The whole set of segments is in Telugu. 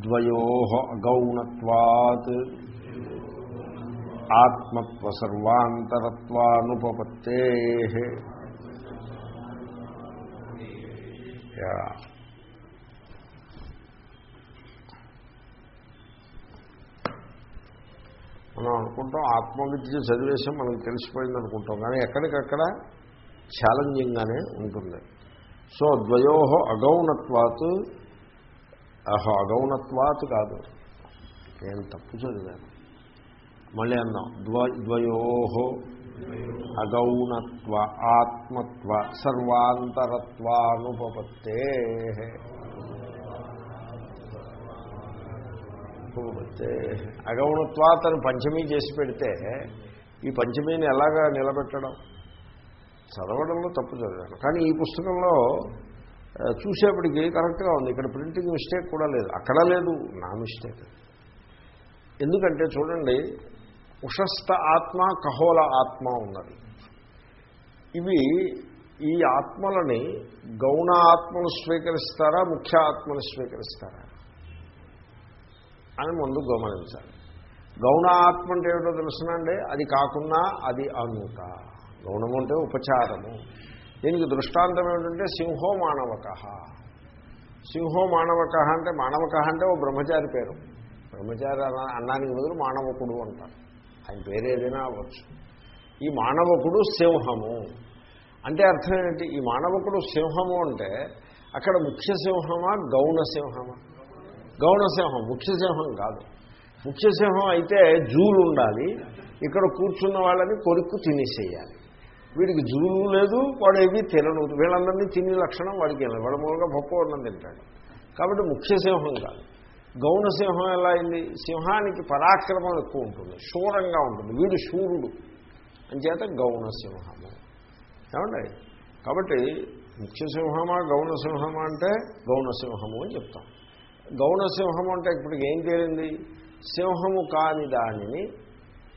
ద్వయో అగౌణత్వాత్. ఆత్మత్వ సర్వాంతరత్వానుపపత్తే. మనం అనుకుంటాం ఆత్మవిద్య చదివేసాం మనకు తెలిసిపోయింది అనుకుంటాం. కానీ ఎక్కడికక్కడ ఛాలెంజింగ్గానే ఉంటుంది. సో ద్వయో అగౌణత్వాత్ అహో అగౌణత్వాత్ కాదు. నేను తప్పు చదివాను. మళ్ళీ అన్నాం ద్వ ద్వయోహో అగౌణత్వ ఆత్మత్వ సర్వాంతరత్వానుపపత్తే. ఉపపత్తే అగౌణత్వాతను పంచమీ చేసి పెడితే ఈ పంచమీని ఎలాగా నిలబెట్టడం? చదవడంలో తప్పు చదివాను. కానీ ఈ పుస్తకంలో చూసేప్పటికి కరెక్ట్గా ఉంది. ఇక్కడ ప్రింటింగ్ మిస్టేక్ కూడా లేదు. అక్కడ లేదు నా మిస్టేక్. ఎందుకంటే చూడండి ఉషస్థ ఆత్మ కహోల ఆత్మ ఉన్నది. ఇవి ఈ ఆత్మలని గౌణ ఆత్మను స్వీకరిస్తారా ముఖ్య ఆత్మను స్వీకరిస్తారా అని ముందు గమనించాలి. గౌణ ఆత్మ అంటే ఏమిటో తెలుసునండి? అది కాకుండా అది అనుట గౌణము అంటే ఉపచారము. దీనికి దృష్టాంతం ఏమిటంటే సింహో మానవక సింహో మానవక అంటే మానవక అంటే ఓ బ్రహ్మచారి పేరు. బ్రహ్మచారి అన్న- అన్నానికి బదులు మానవకుడు అంటారు. ఆయన పేరు ఏదైనా అవ్వచ్చు. ఈ మానవకుడు సింహము. అంటే అర్థం ఏంటి? ఈ మానవకుడు సింహము అంటే అక్కడ ముఖ్య సింహమా గౌణ సింహమా? గౌణ సింహం ముఖ్య సింహం కాదు. ముఖ్య సింహం అయితే జూలు ఉండాలి. ఇక్కడ కూర్చున్న వాళ్ళని కొరుక్కు తినేసేయాలి. వీడికి జూలు లేదు వాడు ఏవి తినను వీళ్ళందరినీ తినే లక్షణం వాడికి లేదు. వాడు మూలంగా పప్పు అన్నం తింటాడు. కాబట్టి ముఖ్య సింహం కాదు. గౌణ సింహం ఎలా అయింది? సింహానికి పరాక్రమం ఎక్కువ ఉంటుంది. శూరంగా ఉంటుంది. వీడు శూరుడు. అంచేత గౌణ సింహము. ఏమండి? కాబట్టి ముఖ్య సింహమా గౌణ సింహమా అంటే గౌణ సింహము అని చెప్తాం. గౌణ సింహము అంటే ఇప్పటికి ఏం తేలింది? సింహము కాని దానిని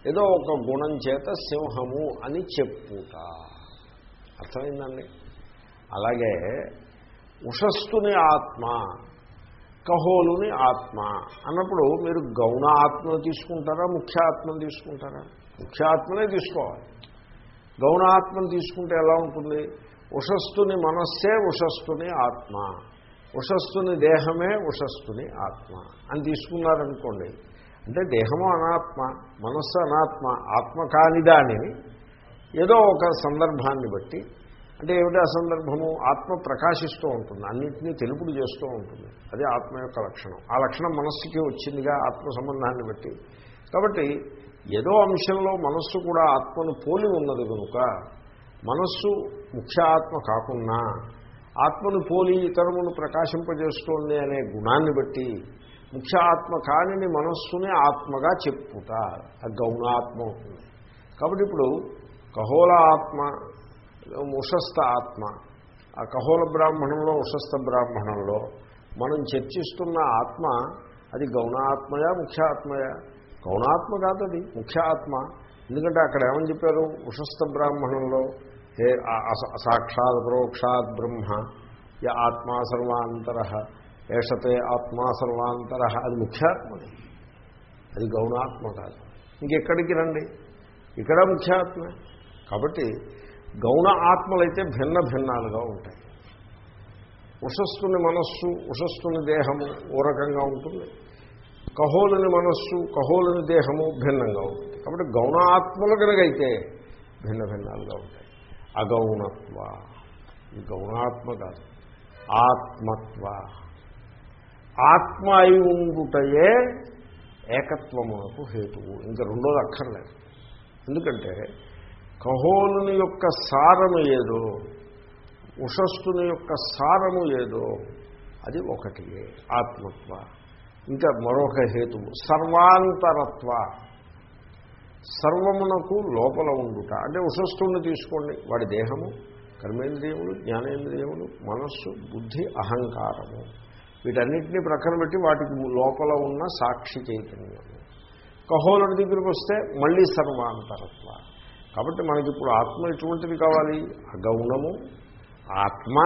ఏదో ఒక గుణం చేత సింహము అని చెప్పుట. అర్థమైందండి? అలాగే ఉషస్తుని ఆత్మ కహోలుని ఆత్మ అన్నప్పుడు మీరు గౌణ ఆత్మను తీసుకుంటారా ముఖ్య ఆత్మను తీసుకుంటారా? ముఖ్య ఆత్మనే తీసుకోవాలి. గౌణ ఆత్మను తీసుకుంటే ఎలా ఉంటుంది? ఉషస్తుని మనస్సే ఉషస్తుని ఆత్మ ఉషస్తుని దేహమే ఉషస్తుని ఆత్మ అని తీసుకున్నారనుకోండి అంటే దేహము అనాత్మ మనస్సు అనాత్మ ఆత్మ కాని దానిని ఏదో ఒక సందర్భాన్ని బట్టి అంటే ఏమిటి ఆ సందర్భము? ఆత్మ ప్రకాశిస్తూ ఉంటుంది అన్నింటినీ తెలుపుడు చేస్తూ ఉంటుంది. అదే ఆత్మ యొక్క లక్షణం. ఆ లక్షణం మనస్సుకి వచ్చిందిగా ఆత్మ సంబంధాన్ని బట్టి. కాబట్టి ఏదో అంశంలో మనస్సు కూడా ఆత్మను పోలి ఉన్నది కనుక మనస్సు ముఖ్య ఆత్మ కాకుండా ఆత్మను పోలి ఇతరమును ప్రకాశింపజేస్తోంది అనే గుణాన్ని బట్టి ముఖ్య ఆత్మ కానిని మనస్సునే ఆత్మగా చెప్పుట ఆ గౌణాత్మ అవుతుంది. కాబట్టి ఇప్పుడు కహోల ఆత్మ ఉషస్థ ఆత్మ ఆ కహోల బ్రాహ్మణంలో ఉషస్థ బ్రాహ్మణంలో మనం చర్చిస్తున్న ఆత్మ అది గౌణాత్మయా ముఖ్యాత్మయా? గౌణాత్మ కాదు అది ముఖ్యాత్మ. ఎందుకంటే అక్కడ ఏమని చెప్పారు? ఉషస్థ బ్రాహ్మణంలో హే అస- సాక్షాత్ పరోక్షాత్ బ్రహ్మ య ఆత్మా సర్వాంతర. ఏషతే ఆత్మా సర్వాంతర. అది ముఖ్యాత్మది అది గౌణాత్మ కాదు ఇంకెక్కడికి రండి? ఇక్కడ ముఖ్యాత్మ. కాబట్టి గౌణ ఆత్మలైతే భిన్న భిన్నాలుగా ఉంటాయి. ఉషస్సుని మనస్సు ఉషస్సుని దేహము ఓ రకంగా ఉంటుంది. కహోలుని మనస్సు కహోలుని దేహము భిన్నంగా ఉంటుంది. కాబట్టి గౌణ ఆత్మలు కనుకైతే భిన్న భిన్నాలుగా ఉంటాయి. అగౌణత్వ. ఇది గౌణాత్మ కాదు. ఆత్మత్వ. ఆత్మ అయి ఉండుటయే ఏకత్వమునకు హేతువు. ఇంకా రెండోది అక్కర్లేదు. ఎందుకంటే కహోలుని యొక్క సారము ఏదో ఉషస్సుని యొక్క సారము ఏదో అది ఒకటియే ఆత్మత్వ. ఇంకా మరొక హేతువు సర్వాంతరత్వ. సర్వమునకు లోపల ఉండుట. అంటే ఉషస్సుని తీసుకోండి. వాడి దేహము కర్మేంద్రియములు జ్ఞానేంద్రియములు మనస్సు బుద్ధి అహంకారము. వీటన్నిటినీ ప్రక్కన పెట్టి వాటికి లోపల ఉన్న సాక్షి చైతన్యం. కహోలుడి దగ్గరికి వస్తే మళ్ళీ సర్వాంతరత్వ. కాబట్టి మనకి ఇప్పుడు ఆత్మ ఎటువంటిది కావాలి? అగౌణము. ఆత్మ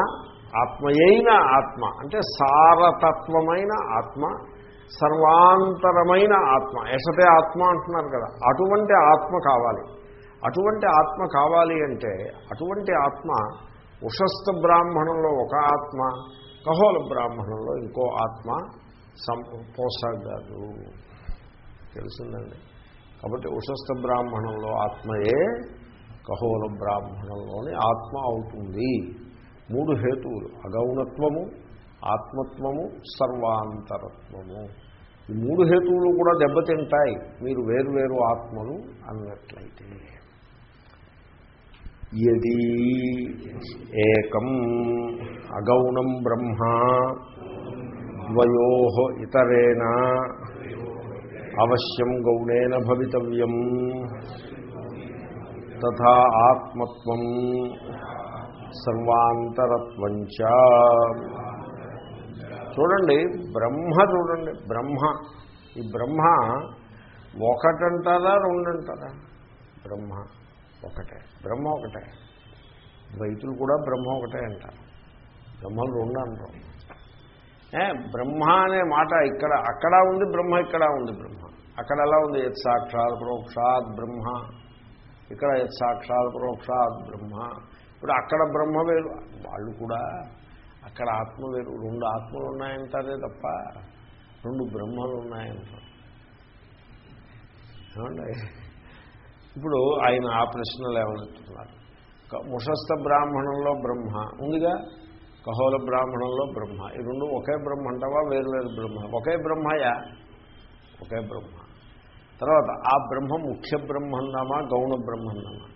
ఆత్మయైన ఆత్మ. అంటే సారతత్వమైన ఆత్మ సర్వాంతరమైన ఆత్మ. ఎసతే ఆత్మ అంటున్నారు కదా. అటువంటి ఆత్మ కావాలి. అటువంటి ఆత్మ కావాలి అంటే అటువంటి ఆత్మ ఉషస్థ బ్రాహ్మణంలో ఒక ఆత్మ కహోల బ్రాహ్మణంలో ఇంకో ఆత్మ సం పోసగదు తెలిసిందండి. కాబట్టి ఉషస్థ బ్రాహ్మణంలో ఆత్మయే కహోల బ్రాహ్మణంలోని ఆత్మ అవుతుంది. మూడు హేతువులు. అగౌణత్వము ఆత్మత్వము సర్వాంతరత్వము. ఈ మూడు హేతువులు కూడా దెబ్బతింటాయి. మీరు వేరు వేరు ఆత్మలు అన్నట్లయితే. యది ఏకం అగౌణం బ్రహ్మ ద్వయో ఇతరేణ అవశ్యం గౌణేన భవితవ్యం తథా ఆత్మత్వం సర్వాంతరత్వం చూడండి బ్రహ్మ చూడండి బ్రహ్మ. ఈ బ్రహ్మ ఒకటంటారా రెండంటారా? బ్రహ్మ. ఒకటే. బ్రహ్మ ఒకటే. ద్వైతులు కూడా బ్రహ్మ ఒకటే అంటారు. బ్రహ్మలు రెండు అంటారు. బ్రహ్మ అనే మాట ఇక్కడ అక్కడ ఉంది బ్రహ్మ ఇక్కడ ఉంది బ్రహ్మ. అక్కడ ఎలా ఉంది? యత్ సాక్షాత్ ప్రోక్షాత్ బ్రహ్మ. ఇక్కడ యత్ సాక్షాత్ ప్రోక్షాత్ బ్రహ్మ. ఇప్పుడు అక్కడ బ్రహ్మ వేరు. వాళ్ళు కూడా అక్కడ ఆత్మ వేరు. రెండు ఆత్మలు ఉన్నాయంటారే తప్ప రెండు బ్రహ్మలు ఉన్నాయంటారు. ఏమండి? ఇప్పుడు ఆయన ఆ ప్రశ్నలు ఏమనుతున్నారు ముషస్థ బ్రాహ్మణంలో బ్రహ్మ ఉందిగా? కహోల బ్రాహ్మణంలో బ్రహ్మ. ఈ రెండు ఒకే బ్రహ్మ అంటావా? వేరు వేరు బ్రహ్మ. ఒకే బ్రహ్మయా? ఒకే బ్రహ్మ. తర్వాత ఆ బ్రహ్మ ముఖ్య బ్రహ్మ అన్నామా గౌణ బ్రహ్మ అన్నామా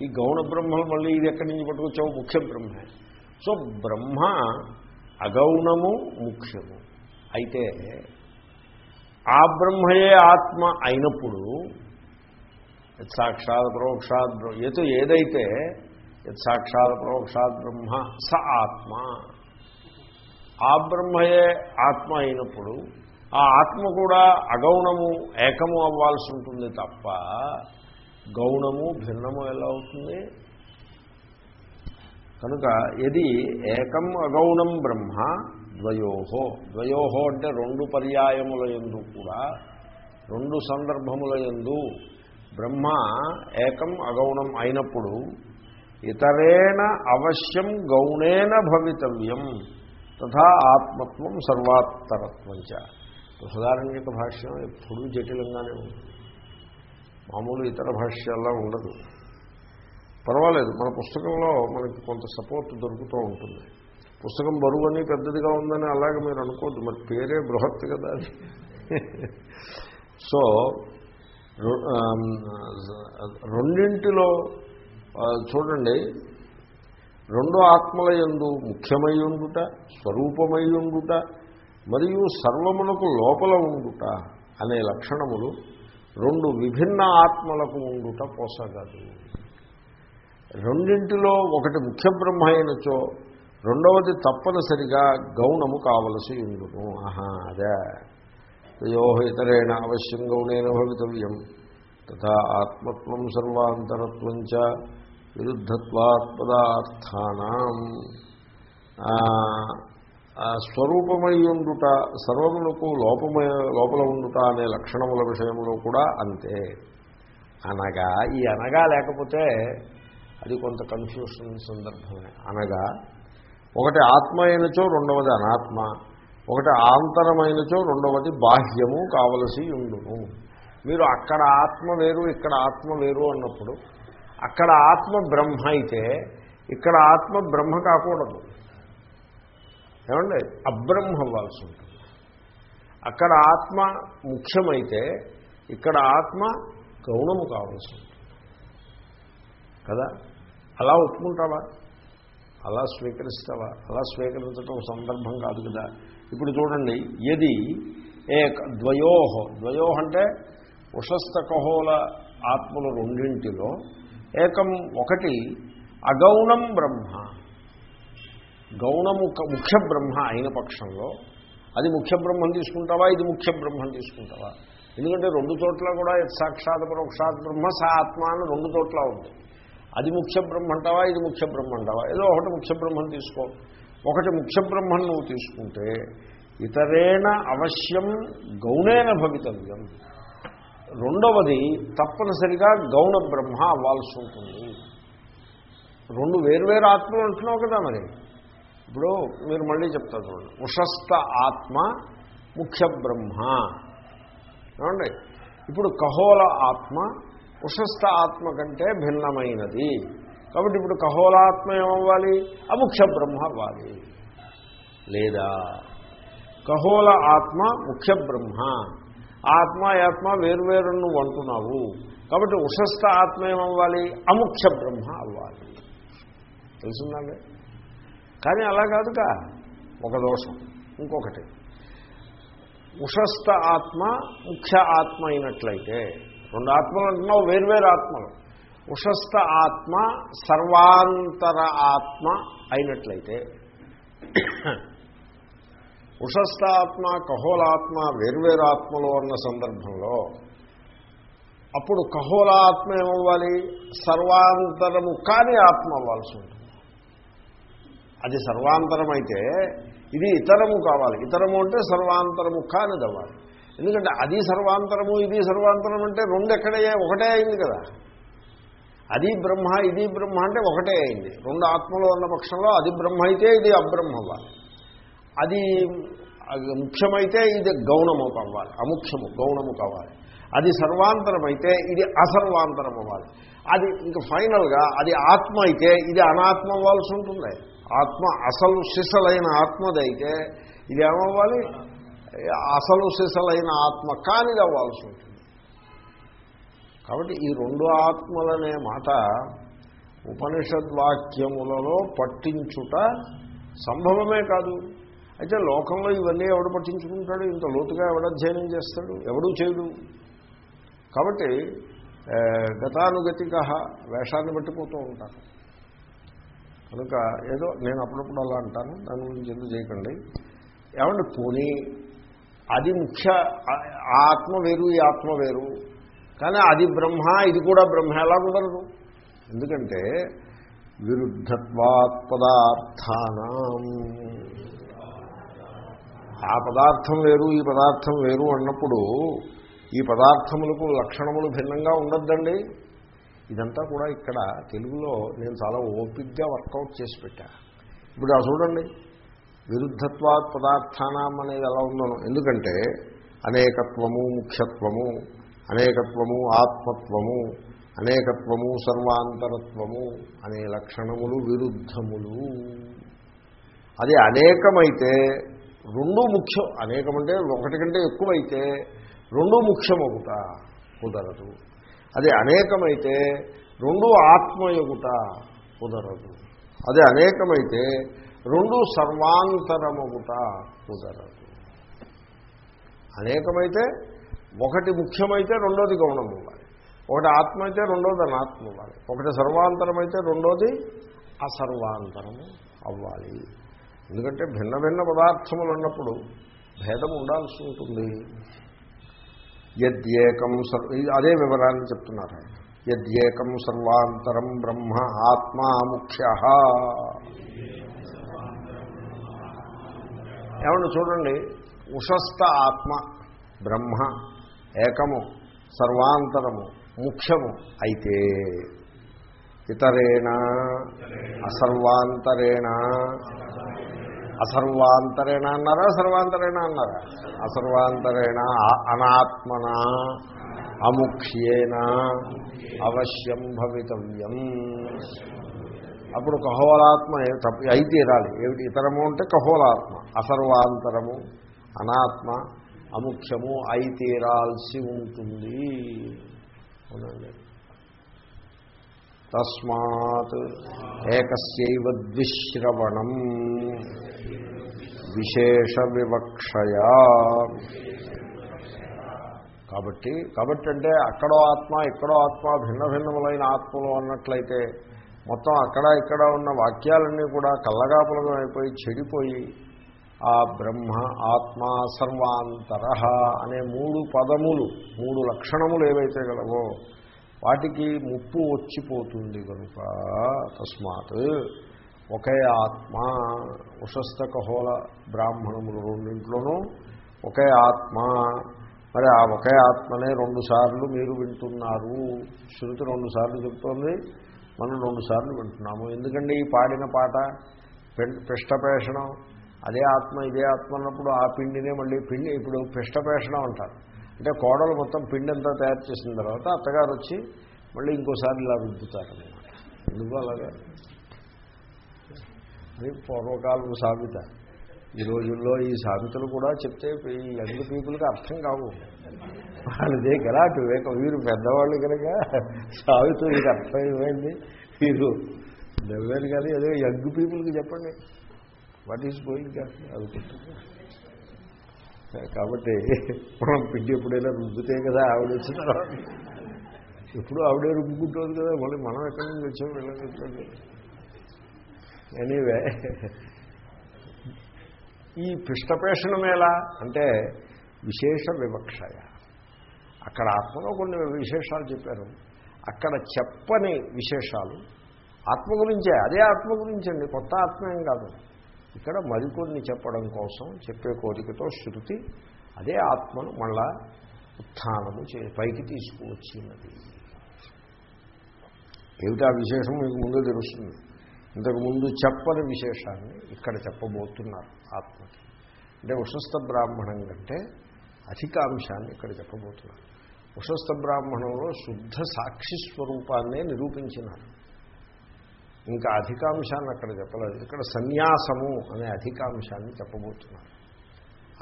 ఈ గౌణ బ్రహ్మలు మళ్ళీ ఇది ఎక్కడి నుంచి పట్టుకొచ్చావు? ముఖ్య బ్రహ్మే. సో బ్రహ్మ అగౌణము ముఖ్యము. అయితే ఆ బ్రహ్మయే ఆత్మ అయినప్పుడు సాక్షాత్ ప్రోక్షాత్ ఎటు ఏదైతే సాక్షాత్ ప్రోక్షాత్ బ్రహ్మ స ఆత్మ. ఆ బ్రహ్మయే ఆత్మ అయినప్పుడు ఆ ఆత్మ కూడా అగౌణము ఏకము అవ్వాల్సి ఉంటుంది తప్ప గౌణము భిన్నము ఎలా అవుతుంది? కనుక ఇది ఏకం అగౌణం బ్రహ్మ ద్వయోహో ద్వయోహో అంటే రెండు పర్యాయముల ఎందు కూడా రెండు సందర్భముల ఎందు బ్రహ్మ ఏకం అగౌణం అయినప్పుడు ఇతరేణ అవశ్యం గౌణేన భవితవ్యం. తథా ఆత్మత్వం సర్వాత్తరత్వంచ. చ బృహదారణ్యక భాష్యం ఎప్పుడూ జటిలంగానే ఉంటుంది మామూలు ఇతర భాష్యాల్లో ఉండదు. పర్వాలేదు మన పుస్తకంలో మనకి కొంత సపోర్ట్ దొరుకుతూ ఉంటుంది. పుస్తకం బరువని పెద్దదిగా ఉందని అలాగే మీరు అనుకోవద్దు మరి పేరే బృహత్ కదా సో రెండింటిలో చూడండి రెండు ఆత్మల ఎందు ముఖ్యమై ఉండుట స్వరూపమై ఉండుట మరియు సర్వమునకు లోపల ఉండుట అనే లక్షణములు రెండు విభిన్న ఆత్మలకు ఉండుట పోసగదు. రెండింటిలో ఒకటి ముఖ్య బ్రహ్మ అయినచో రెండవది తప్పనిసరిగా గౌణము కావలసి ఉండును. ఆహా అదే. తయో ఇతరేణ అవశ్యం గౌణేన భవితవ్యం. తథా ఆత్మత్వం సర్వాంతరత్వం చ విరుద్ధత్వాత్పదార్థానం. స్వరూపమై ఉండుట సర్వములకు లోపమై లోపల ఉండుట అనే లక్షణముల విషయంలో కూడా అంతే. అనగా ఈ అనగా లేకపోతే అది కొంత కన్ఫ్యూషన్ సందర్భమే. అనగా ఒకటి ఆత్మ అయినచో రెండవది అనాత్మ. ఒకటి ఆంతరమైనచో రెండవది బాహ్యము కావలసి ఉండును. మీరు అక్కడ ఆత్మ వేరు ఇక్కడ ఆత్మ వేరు అన్నప్పుడు అక్కడ ఆత్మ బ్రహ్మ అయితే ఇక్కడ ఆత్మ బ్రహ్మ కాకూడదు. ఏమండి? అబ్రహ్మ అవ్వాల్సి ఉంటుంది. అక్కడ ఆత్మ ముఖ్యమైతే ఇక్కడ ఆత్మ గౌణము కావాల్సి ఉంటుంది. కదా? అలా ఒప్పుకుంటావా? అలా స్వీకరిస్తావా? అలా స్వీకరించడం సందర్భం కాదు కదా? ఇప్పుడు చూడండి ఎది ఏక ద్వయోహ ద్వయోహ అంటే ఉషస్థ ఆత్మలు రెండింటిలో ఏకం ఒకటి అగౌణం బ్రహ్మ. గౌణము ముఖ్య బ్రహ్మ అయిన పక్షంలో అది ముఖ్య బ్రహ్మం తీసుకుంటావా? ఇది ముఖ్య బ్రహ్మం తీసుకుంటావా? ఎందుకంటే రెండు చోట్ల కూడా సాక్షాత్ పరోక్షాత్ బ్రహ్మ సా ఆత్మ అని రెండు చోట్ల ఉంది. అది ముఖ్య బ్రహ్మ అంటావా? ఇది ముఖ్య బ్రహ్మ అంటావా? ఏదో ఒకటి ముఖ్య బ్రహ్మం తీసుకో. ఒకటి ముఖ్య బ్రహ్మం నువ్వు తీసుకుంటే ఇతరేణ అవశ్యం గౌణేన భవితవ్యం. రెండవది తప్పనిసరిగా గౌణ బ్రహ్మ అవ్వాల్సి ఉంటుంది రెండు వేర్వేరు ఆత్మలు అంటున్నావు కదా మరి. ఇప్పుడు మీరు మళ్ళీ చెప్తారు చూడండి. ఉషస్థ ఆత్మ ముఖ్య బ్రహ్మ ఏమండి? ఇప్పుడు కహోల ఆత్మ ఉషస్థ ఆత్మ కంటే భిన్నమైనది. కాబట్టి ఇప్పుడు కహోలాత్మ ఏమవ్వాలి? అముఖ్య బ్రహ్మ అవ్వాలి. లేదా కహోల ఆత్మ ముఖ్య బ్రహ్మ ఆత్మ ఆత్మ వేరువేరు నువ్వు అంటున్నావు. కాబట్టి ఉషస్థ ఆత్మ ఏమవ్వాలి? అముఖ్య బ్రహ్మ అవ్వాలి. తెలుసుందండి? కానీ అలా కాదుగా. ఒక దోషం ఇంకొకటి. ఉషస్థ ఆత్మ ముఖ్య ఆత్మ అయినట్లయితే రెండు ఆత్మలు అంటున్నావు వేర్వేరు ఆత్మలు. ఉషస్థ ఆత్మ సర్వాంతర ఆత్మ అయినట్లయితే ఉషస్థ ఆత్మ కహోలాత్మ వేర్వేరు ఆత్మలు అన్న సందర్భంలో అప్పుడు కహోలాత్మ ఏమవ్వాలి? సర్వాంతరము కాని ఆత్మ అవ్వాల్సి ఉంటుంది. అది సర్వాంతరం అయితే ఇది ఇతరము కావాలి. ఇతరము అంటే సర్వాంతరము కానిది అవ్వాలి ఎందుకంటే అది సర్వాంతరము ఇది సర్వాంతరం అంటే రెండు ఎక్కడయ్యా ఒకటే అయింది కదా. అది బ్రహ్మ ఇది బ్రహ్మ అంటే ఒకటే అయింది. రెండు ఆత్మలు ఉన్న పక్షంలో అది బ్రహ్మ అయితే ఇది అబ్రహ్మ అవ్వాలి అది ముఖ్యమైతే ఇది గౌణము అవ్వాలి అముఖ్యము గౌణము కావాలి అది సర్వాంతరమైతే ఇది అసర్వాంతరం అవ్వాలి అది ఇంక ఫైనల్గా అది ఆత్మ అయితే ఇది అనాత్మ అవ్వాల్సి ఉంటుంది. ఆత్మ అసలు సిసలైన ఆత్మదైతే ఇది ఏమవ్వాలి అసలు సిసలైన ఆత్మ కానిది అవ్వాల్సి ఉంటుంది. కాబట్టి ఈ రెండు ఆత్మలనే మాట ఉపనిషద్వాక్యములలో పట్టించుట సంభవమే కాదు. అయితే లోకంలో ఇవన్నీ ఎవడు పట్టించుకుంటాడు? ఇంత లోతుగా ఎవడు అధ్యయనం చేస్తాడు? ఎవడూ చేయడు. కాబట్టి గతానుగతిక వేషాన్ని పట్టిపోతూ ఉంటారు. కనుక ఏదో నేను అప్పుడప్పుడు అలా అంటాను. దాని గురించి ఎందుకు చేయకండి? ఏమంటే పోనీ అది ముఖ్య ఆ ఆత్మ వేరు ఈ ఆత్మ వేరు. కానీ అది బ్రహ్మ ఇది కూడా బ్రహ్మ ఎలా కుదరదు? ఎందుకంటే విరుద్ధత్వాత్ పదార్థానం. ఆ పదార్థం వేరు ఈ పదార్థం వేరు అన్నప్పుడు ఈ పదార్థములకు లక్షణములు భిన్నంగా ఉండొద్దండి. ఇదంతా కూడా ఇక్కడ తెలుగులో నేను చాలా ఓపిక్గా వర్కౌట్ చేసి పెట్టా. ఇప్పుడు ఆ చూడండి. విరుద్ధత్వాత్ పదార్థానం అనేది ఎలా ఉందో ఎందుకంటే అనేకత్వము ముఖ్యత్వము అనేకత్వము ఆత్మత్వము అనేకత్వము సర్వాంతరత్వము అనే లక్షణములు విరుద్ధములు. అది అనేకమైతే రెండు ముఖ్యం అనేకమంటే ఒకటి కంటే ఎక్కువైతే రెండు ముఖ్యమగుట కుదరదు. అది అనేకమైతే రెండు ఆత్మయగుట కుదరదు. అది అనేకమైతే రెండు సర్వాంతరమగుట కుదరదు. అనేకమైతే ఒకటి ముఖ్యమైతే రెండోది గౌణం ఇవ్వాలి. ఒకటి ఆత్మ అయితే రెండోది అనాత్మ ఇవ్వాలి. ఒకటి సర్వాంతరం అయితే రెండోది అసర్వాంతరము అవ్వాలి. ఎందుకంటే భిన్న భిన్న పదార్థములు ఉన్నప్పుడు భేదం ఉండాల్సి ఉంటుంది. యద్యేకం సర్వ అదే వివరాన్ని చెప్తున్నారు ఆయన. యద్యేకం సర్వాంతరం బ్రహ్మ ఆత్మా ముఖ్య. ఏమన్నా చూడండి ఉషస్థ ఆత్మ బ్రహ్మ ఏకము సర్వాంతరము ముఖ్యము అయితే ఇతరేణ అసర్వాంతరేణ అసర్వాంతరేణ అన్నారా? సర్వాంతరేణ అన్నారా? అసర్వాంతరేణ అనాత్మన? అముఖ్యేన? అవశ్యం భవితవ్యం. అప్పుడు కహోలాత్మ తప్ప- అయి తీరాలి. ఏమిటి? ఇతరము అంటే కహోలాత్మ అసర్వాంతరము అనాత్మ అముఖ్యము అయి తీరాల్సి ఉంటుంది. అవునండి. తస్మాత్ ఏకస్యైవ ద్విశ్రవణం విశేష వివక్షయా. కాబట్టి కాబట్టి అంటే అక్కడో ఆత్మ ఇక్కడో ఆత్మ భిన్న భిన్నములైన ఆత్మలు అన్నట్లయితే మొత్తం అక్కడ ఇక్కడ ఉన్న వాక్యాలన్నీ కూడా కల్లగాపులగం అయిపోయి చెడిపోయి ఆ బ్రహ్మ ఆత్మ సర్వాంతర అనే మూడు పదములు మూడు లక్షణములు ఏవైతే గలవో వాటికి ముప్పు వచ్చిపోతుంది కనుక తస్మాత్ ఒకే ఆత్మ ఉషస్థ బ్రాహ్మణములు రెండింట్లోనూ ఒకే ఆత్మ. మరి ఆ ఒకే ఆత్మనే రెండుసార్లు మీరు వింటున్నారు. శృతి రెండుసార్లు చెప్తోంది మనం రెండుసార్లు వింటున్నాము. ఎందుకంటే ఈ పాడిన పాట? పె- పిష్టపేషణం అదే ఆత్మ ఇదే ఆత్మ అన్నప్పుడు ఆ పిండినే మళ్ళీ పిండి ఇప్పుడు పిష్టపేషణం అంటారు. అంటే కోడలు మొత్తం పిండి అంతా తయారు చేసిన తర్వాత అత్తగారు వచ్చి మళ్ళీ ఇంకోసారి ఇలా రుద్దుతారనమాట ఎందుకు అలాగా? అది పూర్వకాలం సామెత. ఈ రోజుల్లో ఈ సామెతలు కూడా చెప్తే ఈ యంగ్ పీపుల్కి అర్థం కావు. వాళ్ళదే కదా వివేకం వీరు పెద్దవాళ్ళు కనుక సామెత మీకు అర్థమైంది వీరు నవ్వారు కానీ అదే యంగ్ పీపుల్కి చెప్పండి. వాట్ ఈజ్ గోయింగ్ అనుకుంటున్నా కాబట్టి మనం పిండి ఎప్పుడైనా రుబ్బుతే కదా ఆవిడ వచ్చిన తర్వాత ఎప్పుడు ఆవిడే రుబ్బుకుంటుంది కదా మళ్ళీ మనం ఎక్కడి నుంచి వచ్చాం వెళ్ళగలుగుతుంది ఎనీవే ఈ పిష్టపేషణం ఎలా అంటే విశేష వివక్షయ. అక్కడ ఆత్మలో కొన్ని విశేషాలు చెప్పారు. అక్కడ చెప్పని విశేషాలు ఆత్మ గురించే అదే ఆత్మ గురించండి కొత్త ఆత్మ ఏం కాదు. ఇక్కడ మరికొన్ని చెప్పడం కోసం చెప్పే కోరికతో శృతి అదే ఆత్మను మళ్ళా ఉత్థానము చే పైకి తీసుకువచ్చినది. ఏమిటా విశేషం? మీకు ముందు తెలుస్తుంది. ఇంతకుముందు చెప్పని విశేషాన్ని ఇక్కడ చెప్పబోతున్నారు ఆత్మకి. అంటే ఉషస్థ బ్రాహ్మణం కంటే అధికాంశాన్ని ఇక్కడ చెప్పబోతున్నారు. ఉషస్థ బ్రాహ్మణంలో శుద్ధ సాక్షి స్వరూపాన్నే నిరూపించినారు. ఇంకా అధికాంశాన్ని అక్కడ చెప్పలేదు. ఇక్కడ సన్యాసము అనే అధికాంశాన్ని చెప్పబోతున్నారు.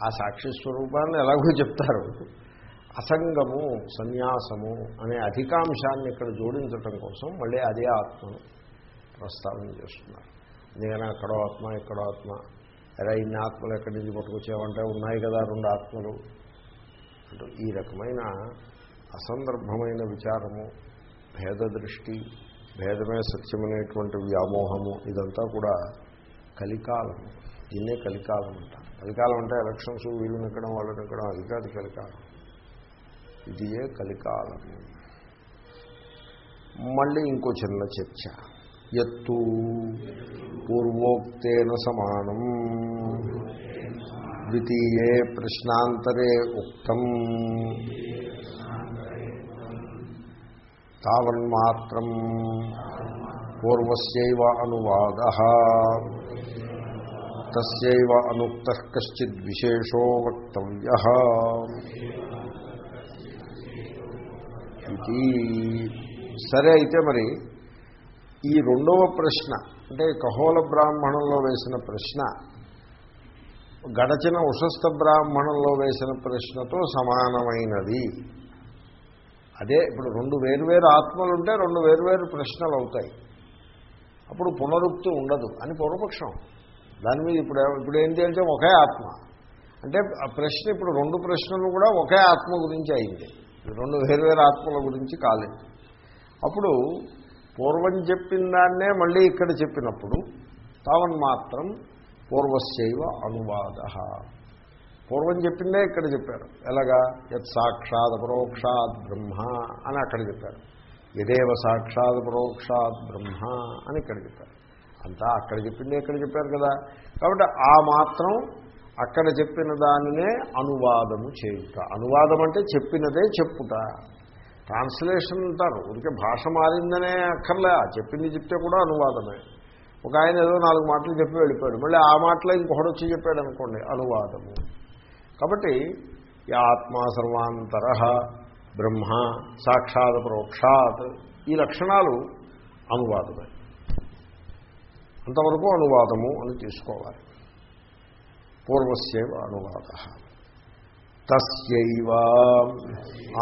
ఆ సాక్షి స్వరూపాన్ని ఎలాగో చెప్తారు. అసంగము సన్యాసము అనే అధికాంశాన్ని ఇక్కడ జోడించటం కోసం మళ్ళీ అదే ఆత్మను ప్రస్తావన చేస్తున్నారు. అందుకని అక్కడో ఆత్మ ఇక్కడో ఆత్మ. ఎలా ఇన్ని ఆత్మలు ఎక్కడి నుంచి పట్టుకొచ్చామంటే ఉన్నాయి కదా రెండు ఆత్మలు. అంటూ ఈ రకమైన అసందర్భమైన విచారము భేద దృష్టి భేదమే సత్యమనేటువంటి వ్యామోహము ఇదంతా కూడా కలికాలం. దీన్నే కలికాలం అంటారు. కలికాలం అంటే ఎలక్షన్స్ వీళ్ళు నిక్కడం వాళ్ళు నిక్కడం అది కాదు కలికాలం. ఇదియే కలికాలము మళ్ళీ ఇంకో చిన్న చర్చ. ఎత్తు పూర్వోక్తేన సమానం. ద్వితీయే ప్రశ్నాంతరే ఉక్తం. తావన్మాత్రం పూర్వస్యైవ అనువాద తస్యైవ అనుక్త కశ్చిద్ విశేషో వక్తవ్య ఇది సరే అయితే మరి ఈ రెండవ ప్రశ్న అంటే కహోల బ్రాహ్మణంలో వేసిన ప్రశ్న గడచిన ఉషస్థ బ్రాహ్మణంలో వేసిన ప్రశ్నతో సమానమైనది. అదే ఇప్పుడు రెండు వేరువేరు ఆత్మలు ఉంటే రెండు వేరువేరు ప్రశ్నలు అవుతాయి అప్పుడు పునరుక్తి ఉండదు అని పూర్వపక్షం. దాని మీద ఇప్పుడు ఇప్పుడు ఏంటి అంటే ఒకే ఆత్మ. అంటే ఆ ప్రశ్న ఇప్పుడు రెండు ప్రశ్నలు కూడా ఒకే ఆత్మ గురించి అయింది. రెండు వేరువేరు ఆత్మల గురించి కాలేదు అప్పుడు పూర్వం చెప్పిన దాన్నే మళ్ళీ ఇక్కడ చెప్పినప్పుడు తావన్ మాత్రం పూర్వశైవ అనువాద. పూర్వం చెప్పిందే ఇక్కడ చెప్పారు. ఎలాగా? యత్ సాక్షాత్ పరోక్షాత్ బ్రహ్మ అని అక్కడ చెప్పారు. యదేవ సాక్షాత్ పరోక్షాత్ బ్రహ్మ అని ఇక్కడ చెప్పారు. అంతా అక్కడ చెప్పిందే ఇక్కడ చెప్పారు కదా. కాబట్టి ఆ మాత్రం అక్కడ చెప్పిన దానినే అనువాదము చేయుట. అనువాదం అంటే చెప్పినదే చెప్పుట. ట్రాన్స్లేషన్ అంటారు. ఊరికే భాష మారిందనే అక్కర్లే. చెప్పింది చెప్తే కూడా అనువాదమే. ఒక ఆయన ఏదో నాలుగు మాటలు చెప్పి వెళ్ళిపోయాడు. మళ్ళీ ఆ మాటలో ఇంకొకటి వచ్చి చెప్పాడు అనుకోండి అనువాదము. కాబట్టి ఈ ఆత్మ సర్వాంతర బ్రహ్మ సాక్షాత్ ప్రోక్షాత్ ఈ లక్షణాలు అనువాదమే. అంతవరకు అనువాదము అని తీసుకోవాలి. పూర్వస్యవ అనువాద. తస్యవ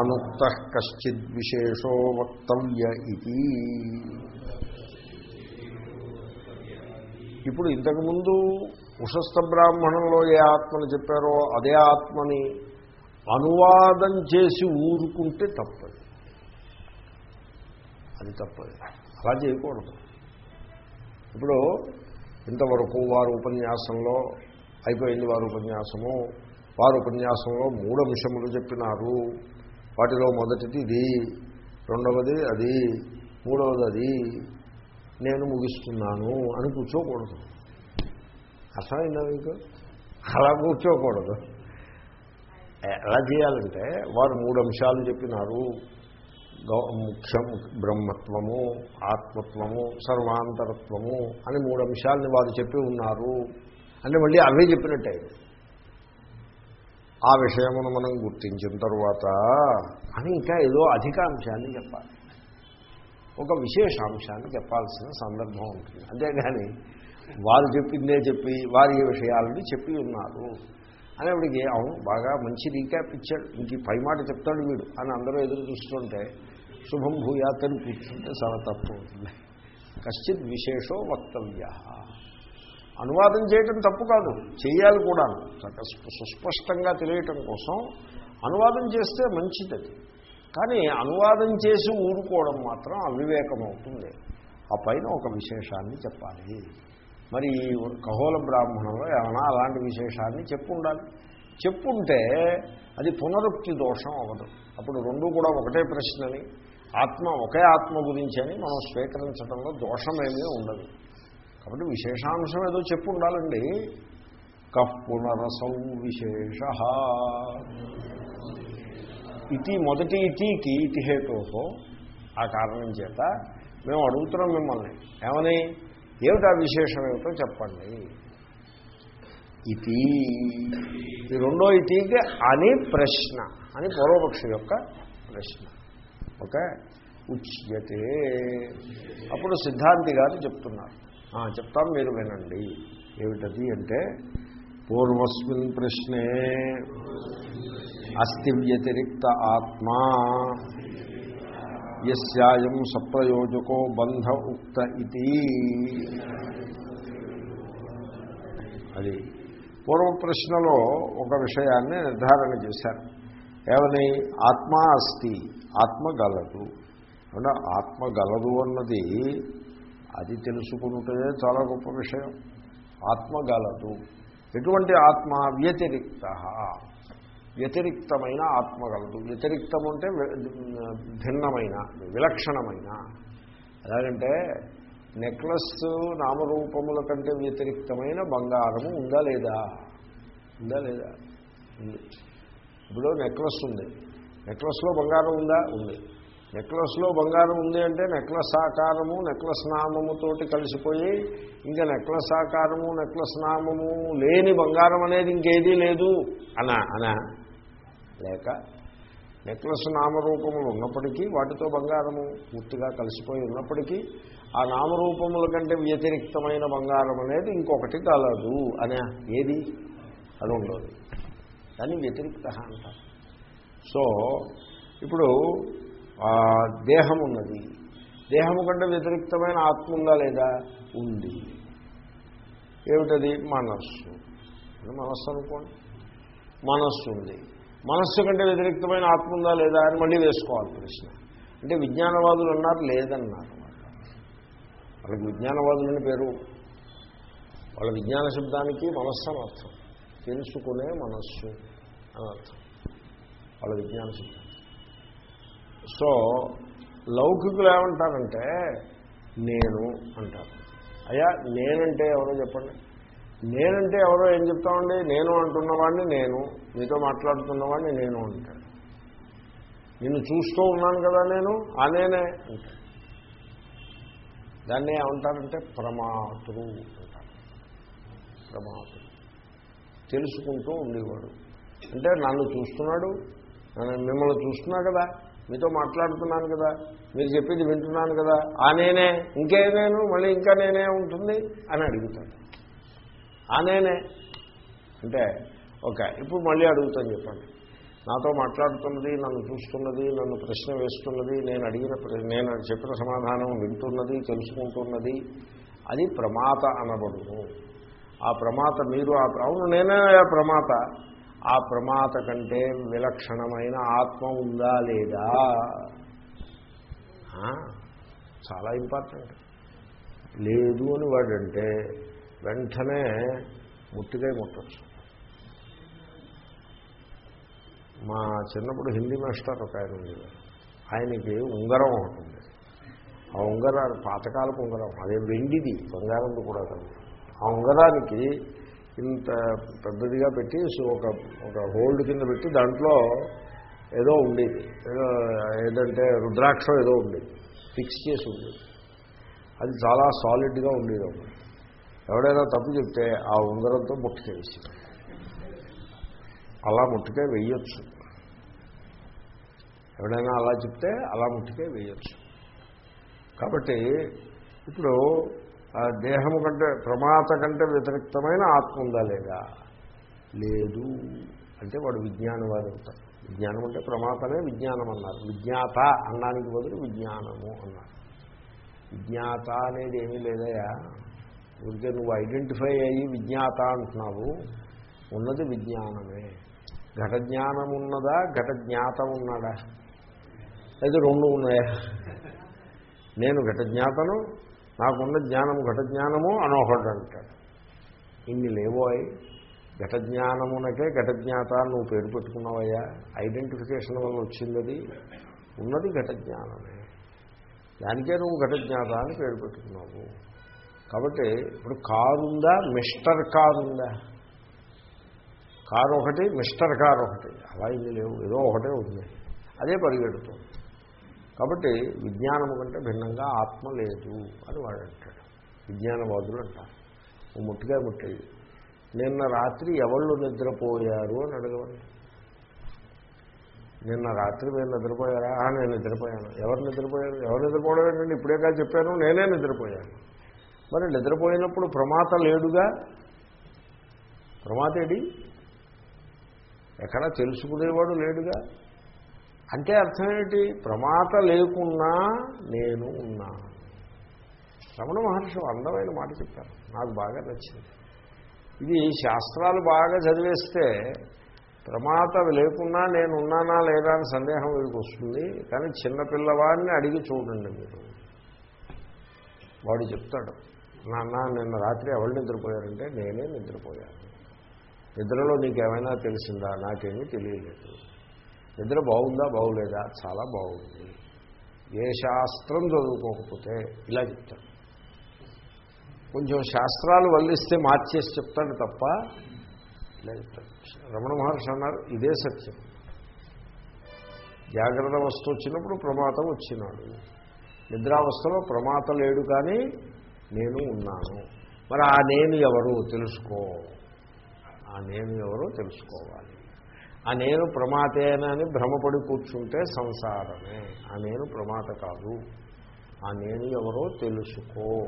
అనుక్త కశ్చిద్ విశేషో వక్తవ్య ఇది. ఇప్పుడు ఇంతకుముందు ఉషస్థ బ్రాహ్మణంలో ఏ ఆత్మను చెప్పారో అదే ఆత్మని అనువాదం చేసి ఊరుకుంటే తప్పది. అది తప్పది. అలా చేయకూడదు. ఇప్పుడు ఇంతవరకు వారు ఉపన్యాసంలో అయిపోయింది వారు ఉపన్యాసము. వారు ఉపన్యాసంలో మూడు అంశములు చెప్పినారు. వాటిలో మొదటిది ఇది రెండవది అది మూడవది అది. నేను ముగిస్తున్నాను అని కూర్చోకూడదు. అర్థమైందా మీకు? అలా కూర్చోకూడదు. ఎలా చేయాలంటే వారు మూడు అంశాలు చెప్పినారు. గౌ ముఖ్యం బ్రహ్మత్వము ఆత్మత్వము సర్వాంతరత్వము అని మూడు అంశాలని వారు చెప్పి ఉన్నారు. అంటే మళ్ళీ అవే చెప్పినట్టే. ఆ విషయమును మనం గుర్తించిన తరువాత అని ఇంకా ఏదో అధిక అంశాన్ని చెప్పాలి. ఒక విశేషాంశాన్ని చెప్పాల్సిన సందర్భం ఉంటుంది. అంతేగాని వారు చెప్పిందే చెప్పి వారి విషయాలని చెప్పి ఉన్నారు. అనేప్పటికీ అవును బాగా మంచి రీక్యాప్ ఇచ్చాడు. ఇంక ఈ పై మాట చెప్తాడు వీడు అని అందరూ ఎదురు చూస్తుంటే శుభం భూయాత్ అని కూర్చుంటే చాలా తప్పు అవుతుంది. కశ్చిత్ విశేషో వక్తవ్య. అనువాదం చేయటం తప్పు కాదు చేయాలి కూడా సుస్పష్టంగా తెలియటం కోసం అనువాదం చేస్తే మంచిది. కానీ అనువాదం చేసి ఊరుకోవడం మాత్రం అవివేకం అవుతుంది ఆ పైన ఒక విశేషాన్ని చెప్పాలి. మరి ఈ ఖగోళ బ్రాహ్మణంలో ఏమైనా అలాంటి విశేషాన్ని చెప్పు ఉండాలి చెప్పుంటే అది పునరుక్తి దోషం అవ్వదు. అప్పుడు రెండు కూడా ఒకటే ప్రశ్నని ఆత్మ ఒకే ఆత్మ గురించి అని మనం స్వీకరించడంలో దోషమేమీ ఉండదు. కాబట్టి విశేషాంశం ఏదో చెప్పు ఉండాలండి కఫ్ విశేష. ఇతి మొదటి ఇతికి ఇతిహేతుతో ఆ కారణం చేత మేము అడుగుతున్నాం మిమ్మల్ని. ఏమని? ఏమిటా విశేషం ఏమిటో చెప్పండి. ఇది ఈ రెండో ఇటీకి అని ప్రశ్న అని పూర్వపక్షి యొక్క ప్రశ్న. ఓకే? ఉచ్యతే. అప్పుడు సిద్ధాంతి గారు చెప్తున్నారు. చెప్తాం మీరు వినండి. ఏమిటది అంటే పూర్వస్మిన్ ప్రశ్నే అస్థి వ్యతిరిక్త ఆత్మా ఎస్యాయం సప్రయోజకో బంధ ఉక్త ఇది అది పూర్వ ప్రశ్నలో ఒక విషయాన్ని నిర్ధారణ చేశారు. ఏమని? ఆత్మ అస్తి ఆత్మ గలదు. అంటే ఆత్మ గలదు అన్నది అది తెలుసుకుంటే చాలా గొప్ప విషయం. ఆత్మ గలదు. ఎటువంటి ఆత్మ? వ్యతిరిక్త. వ్యతిరిక్తమైన ఆత్మ కలదు. వ్యతిరిక్తం అంటే భిన్నమైన విలక్షణమైన. ఎలాగంటే నెక్లెస్ నామరూపముల కంటే వ్యతిరిక్తమైన బంగారము ఉందా లేదా? ఉందా లేదా? ఉంది. ఇప్పుడు నెక్లెస్ ఉంది. నెక్లెస్లో బంగారం ఉందా? ఉంది. నెక్లెస్లో బంగారం ఉంది అంటే నెక్లెస్ ఆకారము నెక్లెస్ నామముతోటి కలిసిపోయి ఇంకా నెక్లెస్ ఆకారము నెక్లెస్ నామము లేని బంగారం అనేది ఇంకేదీ లేదు. అనా అనా. లేక నెక్లెస్ నామరూపములు ఉన్నప్పటికీ వాటితో బంగారము పూర్తిగా కలిసిపోయి ఉన్నప్పటికీ ఆ నామరూపముల కంటే వ్యతిరిక్తమైన బంగారం అనేది ఇంకొకటి కలదు అనే ఏది? అది ఉండదు. దాన్ని వ్యతిరిక్త అంటారు. సో ఇప్పుడు దేహం ఉన్నది. దేహము కంటే వ్యతిరిక్తమైన ఆత్మ ఉందా లేదా? ఉంది. ఏమిటది? మనస్సు. మనస్సు అనుకోండి. మనస్సు ఉంది. మనస్సు కంటే వ్యతిరేక్తమైన ఆత్మ ఉందా లేదా అని మళ్ళీ వేసుకోవాలి ప్రశ్న. అంటే విజ్ఞానవాదులు అన్నారు లేదన్నారు. వాళ్ళకి విజ్ఞానవాదులని పేరు. వాళ్ళ విజ్ఞాన శబ్దానికి మనస్సు అని అర్థం. తెలుసుకునే మనస్సు అని అర్థం. వాళ్ళ విజ్ఞాన శబ్దం. సో లౌకికులు ఏమంటారంటే నేను అంటారు. అయ్యా నేనంటే ఎవరో చెప్పండి. నేనంటే ఎవరో ఏం చెప్తామండి? నేను అంటున్నవాడిని నేను. మీతో మాట్లాడుతున్నవాడిని నేను అంటాడు. నిన్ను చూస్తూ ఉన్నాను కదా నేను ఆ నేనే అంటాడు. దాన్ని ఏమంటారంటే ప్రమాతృ అంటారు. ప్రమాతృ. తెలుసుకుంటూ ఉండేవాడు. అంటే నన్ను చూస్తున్నాడు నన్ను మిమ్మల్ని చూస్తున్నా కదా మీతో మాట్లాడుతున్నాను కదా మీరు చెప్పేది వింటున్నాను కదా ఆ నేనే ఇంకే నేను మళ్ళీ ఇంకా నేనే ఉంటుంది అని అడుగుతాడు. ఆ నేనే. అంటే ఓకే ఇప్పుడు మళ్ళీ అడుగుతాను చెప్పండి. నాతో మాట్లాడుతున్నది నన్ను చూస్తున్నది నన్ను ప్రశ్న వేస్తున్నది నేను అడిగిన ప్ర- నేను చెప్పిన సమాధానం వింటున్నది తెలుసుకుంటున్నది అది ప్రమాత అనబడును. ఆ ప్రమాత మీరు ఆ అవును నేనే ఆ ప్రమాత. ఆ ప్రమాత కంటే విలక్షణమైన ఆత్మ ఉందా లేదా? చాలా ఇంపార్టెంట్. లేదు అని వాడంటే వెంటనే ముట్టిగా ముట్టచ్చు మా చిన్నప్పుడు హిందీ మాస్టర్ ఒక ఆయన ఉండేవారు. ఆయనకి ఉంగరం ఉంటుంది ఆ ఉంగరాలు పాతకాలపు ఉంగరం అదే వెండిది బంగారంది కూడా కాదు. ఆ ఉంగరానికి ఇంత పెద్దదిగా పెట్టి ఒక ఒక హోల్డ్ కింద పెట్టి దాంట్లో ఏదో ఉండేది. ఏదో ఏదంటే రుద్రాక్షం ఏదో ఉండేది. ఫిక్స్ చేసి ఉండేది. అది చాలా సాలిడ్గా ఉండేది ఒకటి ఎవడైనా తప్పు చెప్తే ఆ ఉంగరంతో ముట్టుకే వేసింది అలా ముట్టుకే వేయొచ్చు. ఎవడైనా అలా చెప్తే అలా ముట్టుకే వేయొచ్చు. కాబట్టి ఇప్పుడు ఆ దేహము కంటే ప్రమాత కంటే వ్యతిరిక్తమైన ఆత్మ ఉందా లేదా? లేదు. అంటే వాడు విజ్ఞానవాది అవుతాడు విజ్ఞానం అంటే ప్రమాతమే విజ్ఞానం అన్నారు. విజ్ఞాత అన్నానికి బదులు విజ్ఞానము అన్నారు. విజ్ఞాత అనేది ఏమీ లేదయా ఊరికే నువ్వు ఐడెంటిఫై అయ్యి విజ్ఞాత అంటున్నావు. ఉన్నది విజ్ఞానమే. ఘట జ్ఞానం ఉన్నదా? ఘట జ్ఞాతం ఉన్నాడా అయితే రెండు ఉన్నాయా? నేను ఘట జ్ఞాతను నాకున్న జ్ఞానము ఘట జ్ఞానము అనోహడు అంటాడు. ఇన్ని లేవోయ్ ఘట జ్ఞానమునకే ఘట జ్ఞాత నువ్వు పేరు పెట్టుకున్నావయ్యా? ఐడెంటిఫికేషన్ వల్ల వచ్చిందది? ఉన్నది ఘట జ్ఞానమే. దానికే నువ్వు ఘట జ్ఞాత అని పేరు పెట్టుకున్నావు. కాబట్టి ఇప్పుడు కారు ఉందా మిస్టర్ కార్ ఉందా కారు ఒకటి మిస్టర్ కారు ఒకటి అలా ఇది లేవు. ఏదో ఒకటే ఉంది. అదే పరిగెడుతుంది కాబట్టి విజ్ఞానము కంటే భిన్నంగా ఆత్మ లేదు అని వాడు అంటాడు. విజ్ఞానవాదులు అంటారు. ముట్టిగా ముట్టేది. నిన్న రాత్రి ఎవళ్ళు నిద్రపోయారు అని అడగవండి నిన్న రాత్రి మీరు నిద్రపోయారా? నేను నిద్రపోయాను. ఎవరు నిద్రపోయారు? ఎవరు నిద్రపోవడం ఏంటంటే ఇప్పుడేగా చెప్పాను. నేనే నిద్రపోయాను. మరి నిద్రపోయినప్పుడు ప్రమాత లేడుగా? ప్రమాతేడి ఎక్కడా తెలుసుకునేవాడు లేడుగా? అంటే అర్థం ఏంటి ప్రమాత లేకున్నా నేను ఉన్నాను రమణ మహర్షి అందమైన మాట చెప్పారు. నాకు బాగా నచ్చింది. ఇది శాస్త్రాలు బాగా చదివేస్తే ప్రమాత లేకున్నా నేను ఉన్నానా లేదా అని సందేహం వీడికి వస్తుంది. కానీ చిన్నపిల్లవాడిని అడిగి చూడండి మీరు. వాడు చెప్తాడు. నాన్న నిన్న రాత్రి ఎవరు నిద్రపోయారంటే నేనే నిద్రపోయాను. నిద్రలో నీకేమైనా తెలిసిందా? నాకేమీ తెలియలేదు. నిద్ర బాగుందా? బాగులేదా? చాలా బాగుంది. ఏ శాస్త్రం చదువుకోకపోతే ఇలా చెప్తాడు కొంచెం శాస్త్రాలు వల్లిస్తే మార్చేసి చెప్తాడు తప్ప ఇలా చెప్తాడు రమణ మహర్షి అన్నారు ఇదే సత్యం. జాగ్రత్త వస్తు వచ్చినప్పుడు ప్రమాదం వచ్చినాడు. నిద్రావస్థలో ప్రమాత లేడు కానీ నేను ఉన్నాను. మరి ఆ నేను ఎవరు తెలుసుకో? ఆ నేను ఎవరో తెలుసుకోవాలి. ఆ నేను ప్రమాతేనని భ్రమపడి కూర్చుంటే సంసారమే. ఆ నేను ప్రమాత కాదు. ఆ నేను ఎవరో తెలుసుకో.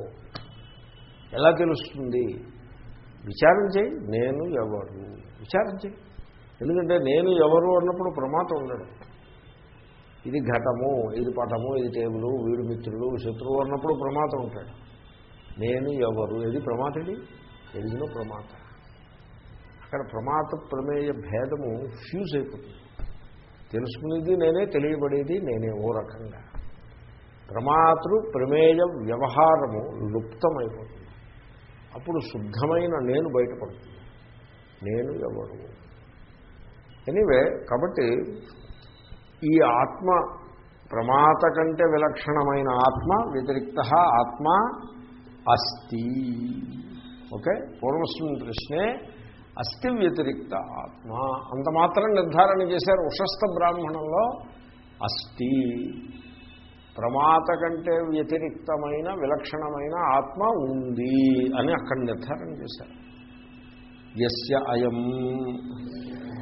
ఎలా తెలుస్తుంది? విచారం చేయి నేను ఎవరు? విచారం చేయి. ఎందుకంటే నేను ఎవరు అన్నప్పుడు ప్రమాతం ఉండడు. ఇది ఘటము ఇది పటము ఇది టేబుల్ వీడు మిత్రులు శత్రువు అన్నప్పుడు ప్రమాతం ఉంటాడు. నేను ఎవరు? ఏది ప్రమాతది ఎదిగిన ప్రమాత. అక్కడ ప్రమాత ప్రమేయ భేదము ఫ్యూజ్ అయిపోతుంది. తెలుసుకునేది నేనే తెలియబడేది నేనే ఓ రకంగా. ప్రమాతృ ప్రమేయ వ్యవహారము లుప్తమైపోతుంది. అప్పుడు శుద్ధమైన నేను బయటపడుతుంది. నేను ఎవరు? ఎనీవే కాబట్టి ఈ ఆత్మ ప్రమాత కంటే విలక్షణమైన ఆత్మ వ్యతిరిక్త ఆత్మ అస్తి ఓకే? పూర్వస్మిన్ ప్రశ్నే అస్థి వ్యతిరిక్త ఆత్మ. అంత మాత్రం నిర్ధారణ చేశారు ఉషస్థ బ్రాహ్మణంలో. అస్థి. ప్రమాత కంటే వ్యతిరిక్తమైన విలక్షణమైన ఆత్మ ఉంది అని అక్కడ నిర్ధారణ చేశారు. ఎస్య అయం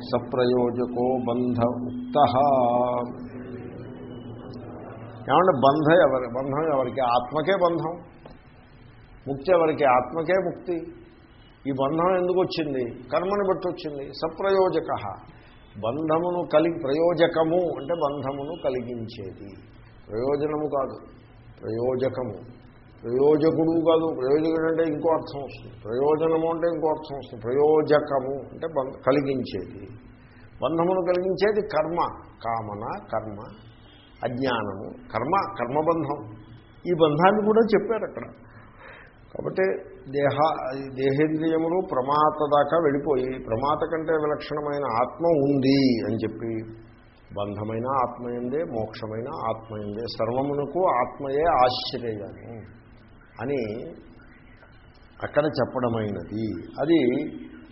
సప్రయోజకో బంధ ఉక్త. ఏమంటే బంధ ఎవరి బంధం ఎవరికి? ఆత్మకే బంధం. ముక్తి ఎవరికి? ఆత్మకే ముక్తి. ఈ బంధం ఎందుకు వచ్చింది? కర్మని బట్టి వచ్చింది. సప్రయోజక. బంధమును కలిగి ప్రయోజకము అంటే బంధమును కలిగించేది. ప్రయోజనము కాదు. ప్రయోజకము. ప్రయోజకుడు కాదు. ప్రయోజకుడు అంటే ఇంకో అర్థం వస్తుంది. ప్రయోజనము అంటే ఇంకో అర్థం వస్తుంది. ప్రయోజకము అంటే కలిగించేది. బంధమును కలిగించేది కర్మ. కామన కర్మ అజ్ఞానము. కర్మ కర్మబంధం. ఈ బంధాన్ని కూడా చెప్పారు అక్కడ కాబట్టి దేహ దేహేంద్రియములు ప్రమాత దాకా వెళ్ళిపోయి ప్రమాత కంటే విలక్షణమైన ఆత్మ ఉంది అని చెప్పి బంధమైన ఆత్మయందే మోక్షమైన ఆత్మయందే సర్వమునకు ఆత్మయే ఆశ్చర్యము అని అక్కడ చెప్పడమైనది. అది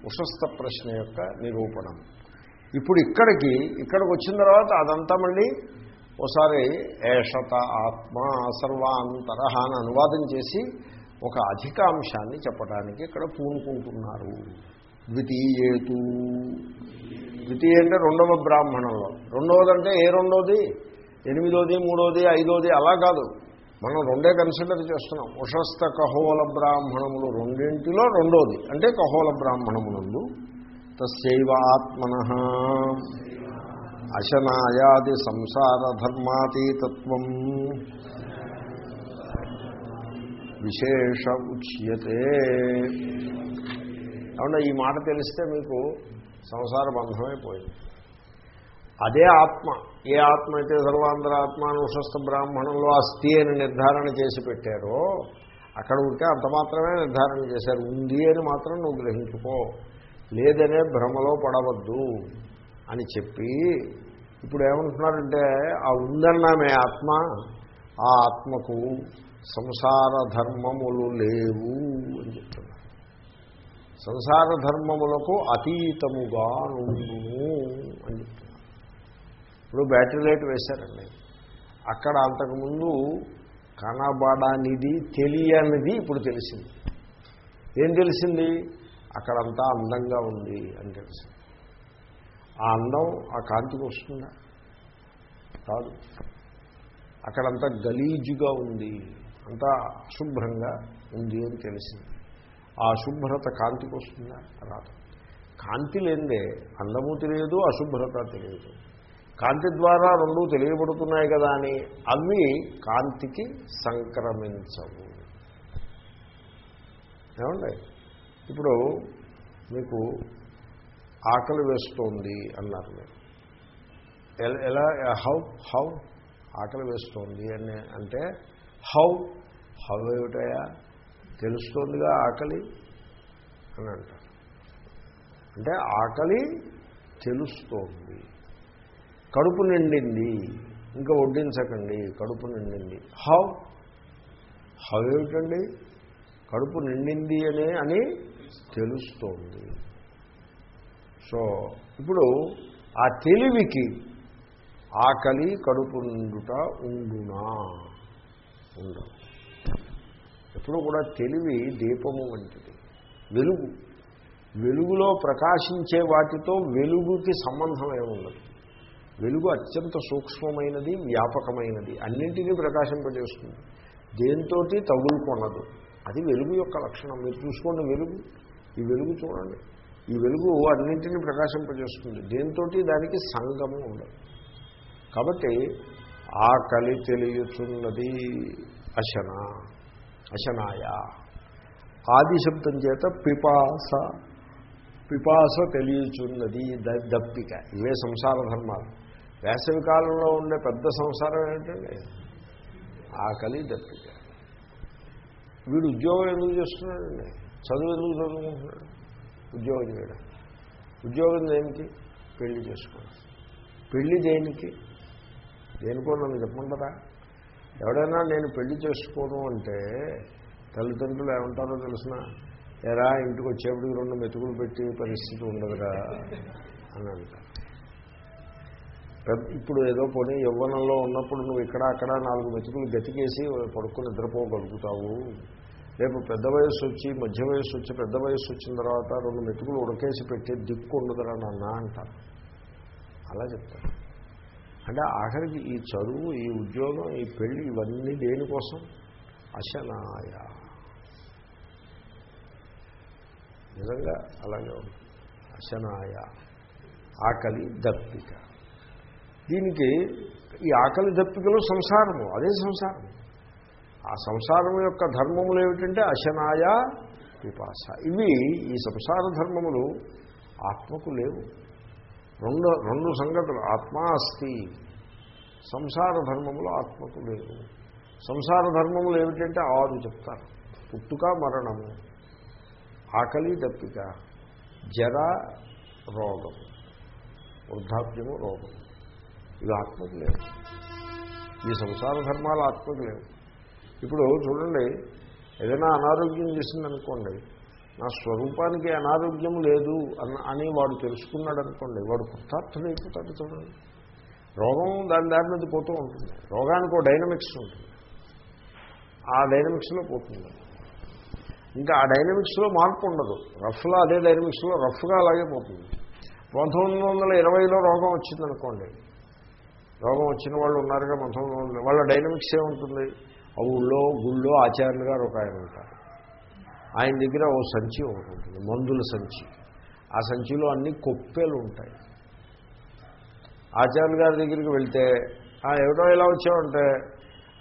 ఉషస్థ ప్రశ్న యొక్క నిరూపణం. ఇప్పుడు ఇక్కడికి ఇక్కడికి వచ్చిన తర్వాత అదంతా మళ్ళీ ఒకసారి ఏషత ఆత్మ సర్వాంతర అని అనువాదం చేసి ఒక అధికాంశాన్ని చెప్పడానికి ఇక్కడ పూనుకుంటున్నారు. ద్వితీయేతు. ద్వితీయ అంటే రెండవ బ్రాహ్మణంలో. రెండవదంటే ఏ రెండోది? ఎనిమిదోది మూడోది ఐదోది అలా కాదు. మనం రెండే కన్సిడర్ చేస్తున్నాం. ఉషస్థ కహోల బ్రాహ్మణములు రెండింటిలో రెండోది. అంటే కహోల బ్రాహ్మణములు తస్యైవ ఆత్మన. అశనాయాది సంసార ధర్మాతీతత్వం. విశేష ఉచ్యతే అవునా ఈ మాట తెలిస్తే మీకు సంసార బంధమైపోయింది అదే ఆత్మ. ఏ ఆత్మ అయితే సర్వాంధ్ర ఆత్మ అనుషస్థ బ్రాహ్మణంలో అస్థి అని నిర్ధారణ చేసి పెట్టారో అక్కడ ఉంటే అంత మాత్రమే నిర్ధారణ చేశారు. ఉంది అని మాత్రం నువ్వు గ్రహించుకో. లేదనే భ్రమలో పడవద్దు అని చెప్పి ఇప్పుడు ఏమంటున్నారంటే ఆ ఉందన్నామే ఆత్మ ఆ ఆత్మకు సంసార ధర్మములు లేవు అని చెప్తున్నారు. సంసార ధర్మములకు అతీతముగా నుండును అని చెప్తున్నారు. ఇప్పుడు బ్యాటరీ లైట్ వేశారండి. అక్కడ అంతకుముందు కనబడనిది తెలియనిది ఇప్పుడు తెలిసింది. ఏం తెలిసింది? అక్కడంతా అందంగా ఉంది అని తెలిసింది. ఆ అందం ఆ కాంతికి వస్తుందా? కాదు. అక్కడంతా గలీజుగా ఉంది. అంతా అశుభ్రంగా ఉంది అని తెలిసింది. ఆ అశుభ్రత కాంతికి వస్తుందా? రాదు. కాంతి లేదే అందము తెలియదు అశుభ్రత తెలియదు. కాంతి ద్వారా రెండు తెలియబడుతున్నాయి కదా అని అవి కాంతికి సంక్రమించవు. ఏమండి? ఇప్పుడు మీకు ఆకలి వేస్తోంది అన్నారు మీరు. ఎలా హౌ హౌ ఆకలి వేస్తోంది అని అంటే హౌ భావం ఏమిటయా తెలుస్తోందిగా ఆకలి అని అంటారు. అంటే ఆకలి తెలుస్తోంది. కడుపు నిండింది. ఇంకా వడ్డించకండి. కడుపు నిండింది. హౌ? హౌ ఏమిటండి? కడుపు నిండింది అని అని తెలుస్తోంది. సో ఇప్పుడు ఆ తెలివికి ఆకలి కడుపు నిండుట ఉండునా? ఉండదు ఎప్పుడు కూడా తెలివి దీపము వంటిది. వెలుగు. వెలుగులో ప్రకాశించే వాటితో వెలుగుకి సంబంధం ఏముండదు వెలుగు అత్యంత సూక్ష్మమైనది వ్యాపకమైనది. అన్నింటినీ ప్రకాశింపజేస్తుంది. దేంతో తగులుకొనదు. అది వెలుగు యొక్క లక్షణం. మీరు చూసుకోండి వెలుగు. ఈ వెలుగు చూడండి. ఈ వెలుగు అన్నింటినీ ప్రకాశింపజేస్తుంది. దేంతో దానికి సంగము ఉండదు. కాబట్టి ఆకలి తెలియచున్నది అశన. అశనాయ. ఆది శబ్దం చేత పిపాస పిపాస తెలియచున్నది దప్పిక. ఇవే సంసార ధర్మాలు. వేసవి కాలంలో ఉండే పెద్ద సంసారం ఏంటండి? ఆకలి దప్పిక. వీడు ఉద్యోగం ఎందుకు చేస్తున్నాడండి? చదువు ఎందుకు చదువుకుంటున్నాడు? ఉద్యోగం చేయడం. ఉద్యోగం దేనికి? పెళ్ళి చేసుకోవడం. పెళ్ళి దేనికి? దేనికో నన్ను చెప్పమంటారా? ఎవడైనా నేను పెళ్ళి చేసుకోను అంటే తల్లిదండ్రులు ఏమంటారో తెలిసిన ఎరా ఇంటికి వచ్చేప్పటికి రెండు మెతుకులు పెట్టి పరిస్థితి ఉండదురా అని అంటారు. ఇప్పుడు ఏదో పోనీ యవ్వనంలో ఉన్నప్పుడు నువ్వు ఇక్కడ అక్కడ నాలుగు మెతుకులు గతికేసి పడుకుని నిద్రపోగలుగుతావు. రేపు పెద్ద వయస్సు వచ్చి మధ్య వయస్సు వచ్చి పెద్ద వయస్సు వచ్చిన తర్వాత రెండు మెతుకులు ఉడకేసి పెట్టే దిక్కు ఉండదురా నాన్న అంటారు. అలా చెప్తారు. అంటే ఆఖరికి ఈ చదువు ఈ ఉద్యోగం ఈ పెళ్ళి ఇవన్నీ దేనికోసం? అశనాయ. నిజంగా అలాగే ఉంది. అశనాయ. ఆకలి దప్పిక. దీనికి ఈ ఆకలి దప్పికలో సంసారము అదే సంసారం. ఆ సంసారం యొక్క ధర్మములు ఏమిటంటే అశనాయ పిపాస. ఇవి ఈ సంసార ధర్మములు ఆత్మకు లేవు. రెండు రెండు సంగతులు. ఆత్మ అస్తి. సంసార ధర్మములు ఆత్మకు లేవు సంసార ధర్మములు ఏమిటంటే ఆరు చెప్తారు. పుట్టుక మరణము. ఆకలి దప్పిక. జర రోగం. వృద్ధాప్యము రోగం. ఇవి ఆత్మకు లేవు ఈ సంసార ధర్మాలు ఆత్మకు లేవు. ఇప్పుడు చూడండి ఏదైనా అనారోగ్యం చేసిందనుకోండి నా స్వరూపానికి అనారోగ్యం లేదు అన్న అని వాడు తెలుసుకున్నాడు అనుకోండి వాడు కృతార్థుడైపోతాడు చూడండి. రోగం దాని దారి మీద పోతూ ఉంటుంది. రోగానికి ఒక డైనమిక్స్ ఉంటుంది. ఆ డైనమిక్స్లో పోతుంది. ఇంకా ఆ డైనమిక్స్లో మార్పు ఉండదు. రఫ్లో అదే డైనమిక్స్లో రఫ్గా అలాగే పోతుంది. పంతొమ్మిది వందల ఇరవైలో రోగం వచ్చిందనుకోండి రోగం వచ్చిన వాళ్ళు ఉన్నారుగా పంతొమ్మిది వందల వాళ్ళ డైనమిక్స్ ఏముంటుంది? ఆ ఊళ్ళో గుళ్ళో ఆచార్యులు గారు ఒక ఆయన ఉంటారు. ఆయన దగ్గర ఓ సంచి ఒకటి ఉంటుంది మందుల సంచి. ఆ సంచిలో అన్ని కొప్పెలు ఉంటాయి. ఆచార్య గారి దగ్గరికి వెళ్తే "ఆ, ఏమిటో ఇలా వచ్చావంటే?